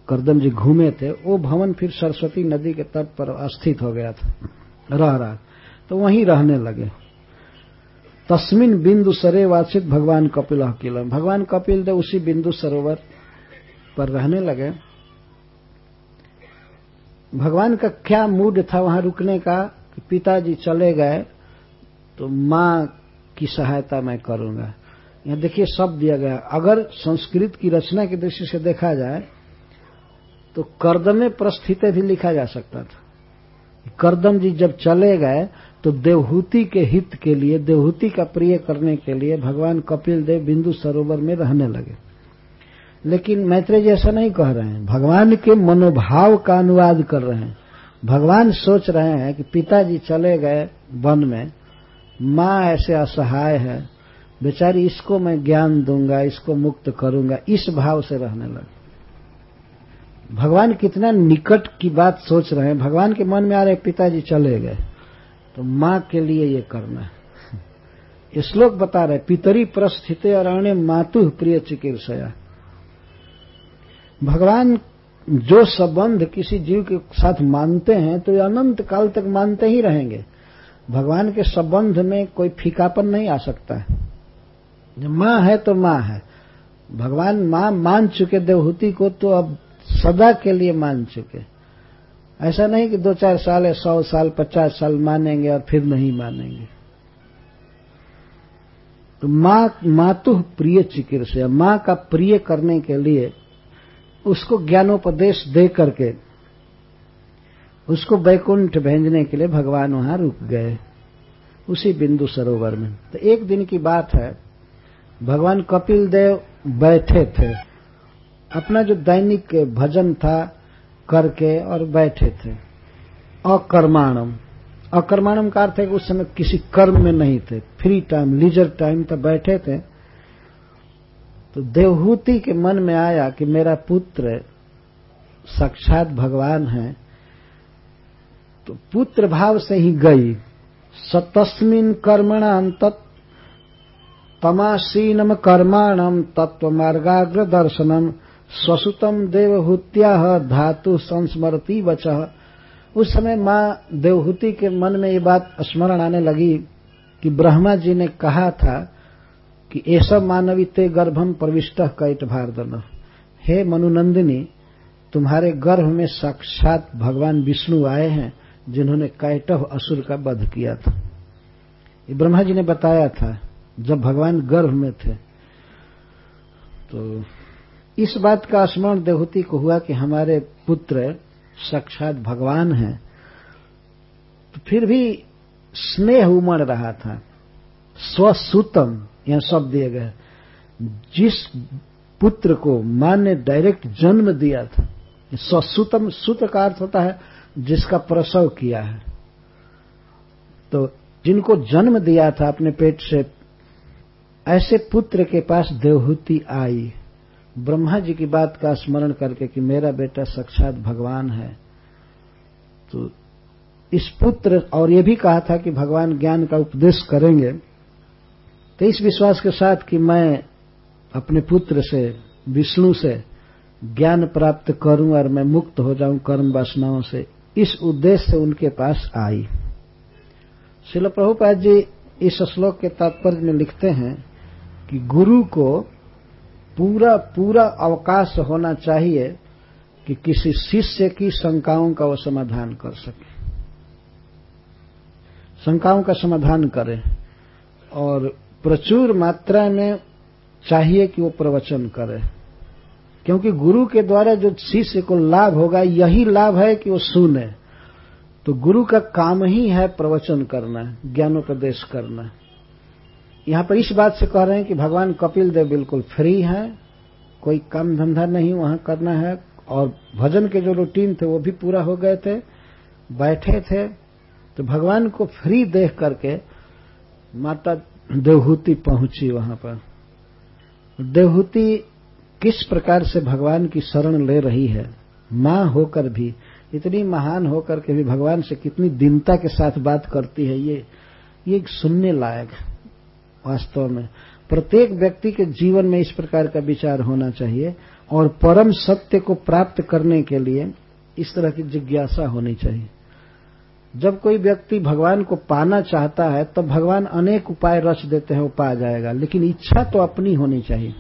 करदम जी घूमे थे, वो भवन फिर सरस्वती नदी के तट पर स्थित हो गया था, रह रहा तो वहीं रहने लगे। तस्मिन बिंदु सरे वाचित भगवान कपिल किल भगवान कपिल देव उसी बिंदु सरोवर पर रहने लगे। भगवान का क्या मूड था वहाँ रुकने का कि पिताजी चले गए तो माँ की सहायता मैं करूँगा। यहाँ देखिए शब्द दिया गया। अगर संस्कृत की रचना की दृष्टि से देखा जाए तो कर्दमे प्रस्थित भी लिखा जा सकता था। कर्दम जी जब चले गए तो देवहूति के हित के लिए, देवहूति का प्रिय करने के लिए भगवान कपिल देव बिंदु सरोवर में रहने लगे। लेकिन मैत्रेय जी ऐसा नहीं कह रहे हैं। भगवान के मनोभाव का अनुवाद कर रहे हैं। भगवान सोच रहे हैं कि पिताजी चले गए वन में। माँ ऐसे असहाय है। बेचारी, इसको मैं ज्ञान दूँगा, इसको मुक्त करूँगा, इस भाव से रहने लगे। भगवान कितना निकट की बात सोच रहे हैं। भगवान के मन में आ रहे पिताजी चले गए। तो माँ के लिए ये करना ये श्लोक बता रहे पितरी प्रस्थित अन्य मातु प्रिय चिकित्सया। भगवान जो संबंध किसी जीव के साथ मानते हैं तो ये अनंत काल तक मानते ही रहेंगे। भगवान के संबंध में कोई फीकापन नहीं आ सकता है। माँ है तो माँ है। भगवान माँ मान चुके देवहूति को तो अब सदा के लिए मान चुके। ऐसा नहीं कि दो चार साल या सौ साल, पचास साल मानेंगे और फिर नहीं मानेंगे। तो माँ, मातु प्रिय चिकित्सा माँ का प्रिय करने के लिए उसको ज्ञानोपदेश दे करके उसको बैकुंठ भेजने के लिए भगवान वहाँ रुक गए। उसी बिंदु सरोवर में। तो एक दिन की बात है, भगवान कपिल देव बैठे थे। अपना जो दैनिक भजन था करके और बैठे थे। अकर्माणम। अकर्माणम का अर्थ है कि उस समय किसी कर्म में नहीं थे। फ्री टाइम लीजर टाइम तक बैठे थे। तो देवहूति के मन में आया कि मेरा पुत्र, साक्षात भगवान है तो पुत्र भाव से ही गई। सतस्मिन कर्मणाम तत् तमासीनम कर्माणम तत्व मार्गाग्र दर्शनम स्वसुतम देवहूत्या धातु संस्मरती वच। उस समय माँ देवहूति के मन में ये बात स्मरण आने लगी कि ब्रह्मा जी ने कहा था कि ऐसा मानवी ते गर्भम प्रविष्ट कैट भारदन। हे मनुनंदिनी, तुम्हारे गर्भ में साक्षात भगवान विष्णु आए हैं, जिन्होंने कैटव असुर का वध किया था। ये ब्रह्मा जी ने बताया था, जब भगवान गर्भ में थे तो इस बात का स्मरण देवहूति को हुआ कि हमारे पुत्र साक्षात भगवान हैं। तो फिर भी स्नेह उमड़ रहा था। स्वसुतम यह शब्द दिए गए। जिस पुत्र को माँ ने डायरेक्ट जन्म दिया था स्वसुतम सुत का अर्थ होता है जिसका प्रसव किया है। तो जिनको जन्म दिया था अपने पेट से, ऐसे पुत्र के पास देवहूति आई। ब्रह्मा जी की बात का स्मरण करके कि मेरा बेटा साक्षात भगवान है तो इस पुत्र, और ये भी कहा था कि भगवान ज्ञान का उपदेश करेंगे तो इस विश्वास के साथ कि मैं अपने पुत्र से, विष्णु से ज्ञान प्राप्त करूँ और मैं मुक्त हो जाऊँ कर्म वासनाओं से, इस उद्देश्य से उनके पास आई। शिल प्रभुपाद जी इस श्लोक के तात्पर्य में लिखते हैं कि गुरु को पूरा पूरा अवकाश होना चाहिए कि किसी शिष्य की शंकाओं का वो समाधान कर सके। शंकाओं का समाधान करे और प्रचुर मात्रा में चाहिए कि वो प्रवचन करे। क्योंकि गुरु के द्वारा जो शिष्य को लाभ होगा, यही लाभ है कि वो सुने। तो गुरु का काम ही है प्रवचन करना, ज्ञानोपदेश करना। यहाँ पर इस बात से कह रहे हैं कि भगवान कपिल देव बिल्कुल फ्री हैं, कोई काम धंधा नहीं वहाँ करना है, और भजन के जो रूटीन थे वो भी पूरा हो गए थे, बैठे थे तो भगवान को फ्री देख करके माता देवहूति पहुँची वहाँ पर। देवहूति किस प्रकार से भगवान की शरण ले रही है? माँ होकर भी, इतनी महान होकर के भी भगवान से कितनी दीनता के साथ बात करती है ये ये सुनने लायक वास्तव में। प्रत्येक व्यक्ति के जीवन में इस प्रकार का विचार होना चाहिए और परम सत्य को प्राप्त करने के लिए इस तरह की जिज्ञासा होनी चाहिए। जब कोई व्यक्ति भगवान को पाना चाहता है, तब भगवान अनेक उपाय रच देते हैं वो पा जाएगा। लेकिन इच्छा तो अपनी होनी चाहिए।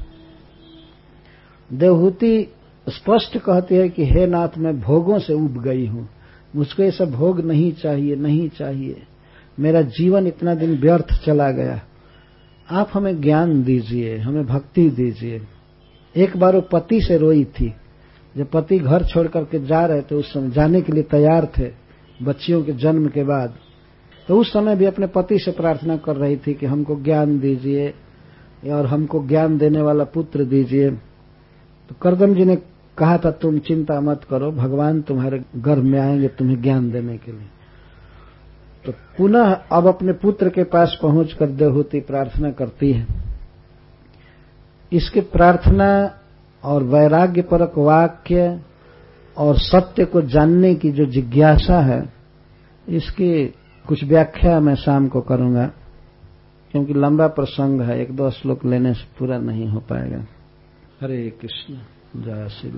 देवहूति स्पष्ट कहती है कि, हे नाथ, मैं भोगों से उब गई हूँ। मुझको ये सब भोग नहीं चाहिए नहीं चाहिए। मेरा जीवन इतना दिन व्यर्थ चला गया। आप हमें ज्ञान दीजिए, हमें भक्ति दीजिए। एक बार वो पति से रोई थी। जब पति घर छोड़ करके जा रहे थे, उस समय जाने के लिए तैयार थे बच्चियों के जन्म के बाद तो उस समय भी अपने पति से प्रार्थना कर रही थी कि हमको ज्ञान दीजिए और हमको ज्ञान देने वाला पुत्र दीजिए। तो करदम जी ने कहा था, तुम चिंता मत करो, भगवान तुम्हारे गर्भ में आएँगे तुम्हें ज्ञान देने के लिए। तो पुनः अब अपने पुत्र के पास पहुंचकर देवहूति प्रार्थना करती है। इसके प्रार्थना और वैराग्य परक वाक्य और सत्य को जानने की जो जिज्ञासा है, इसकी कुछ व्याख्या मैं शाम को करूँगा, क्योंकि लंबा प्रसंग है, एक दो श्लोक लेने से पूरा नहीं हो पाएगा। हरे कृष्ण, जय श्री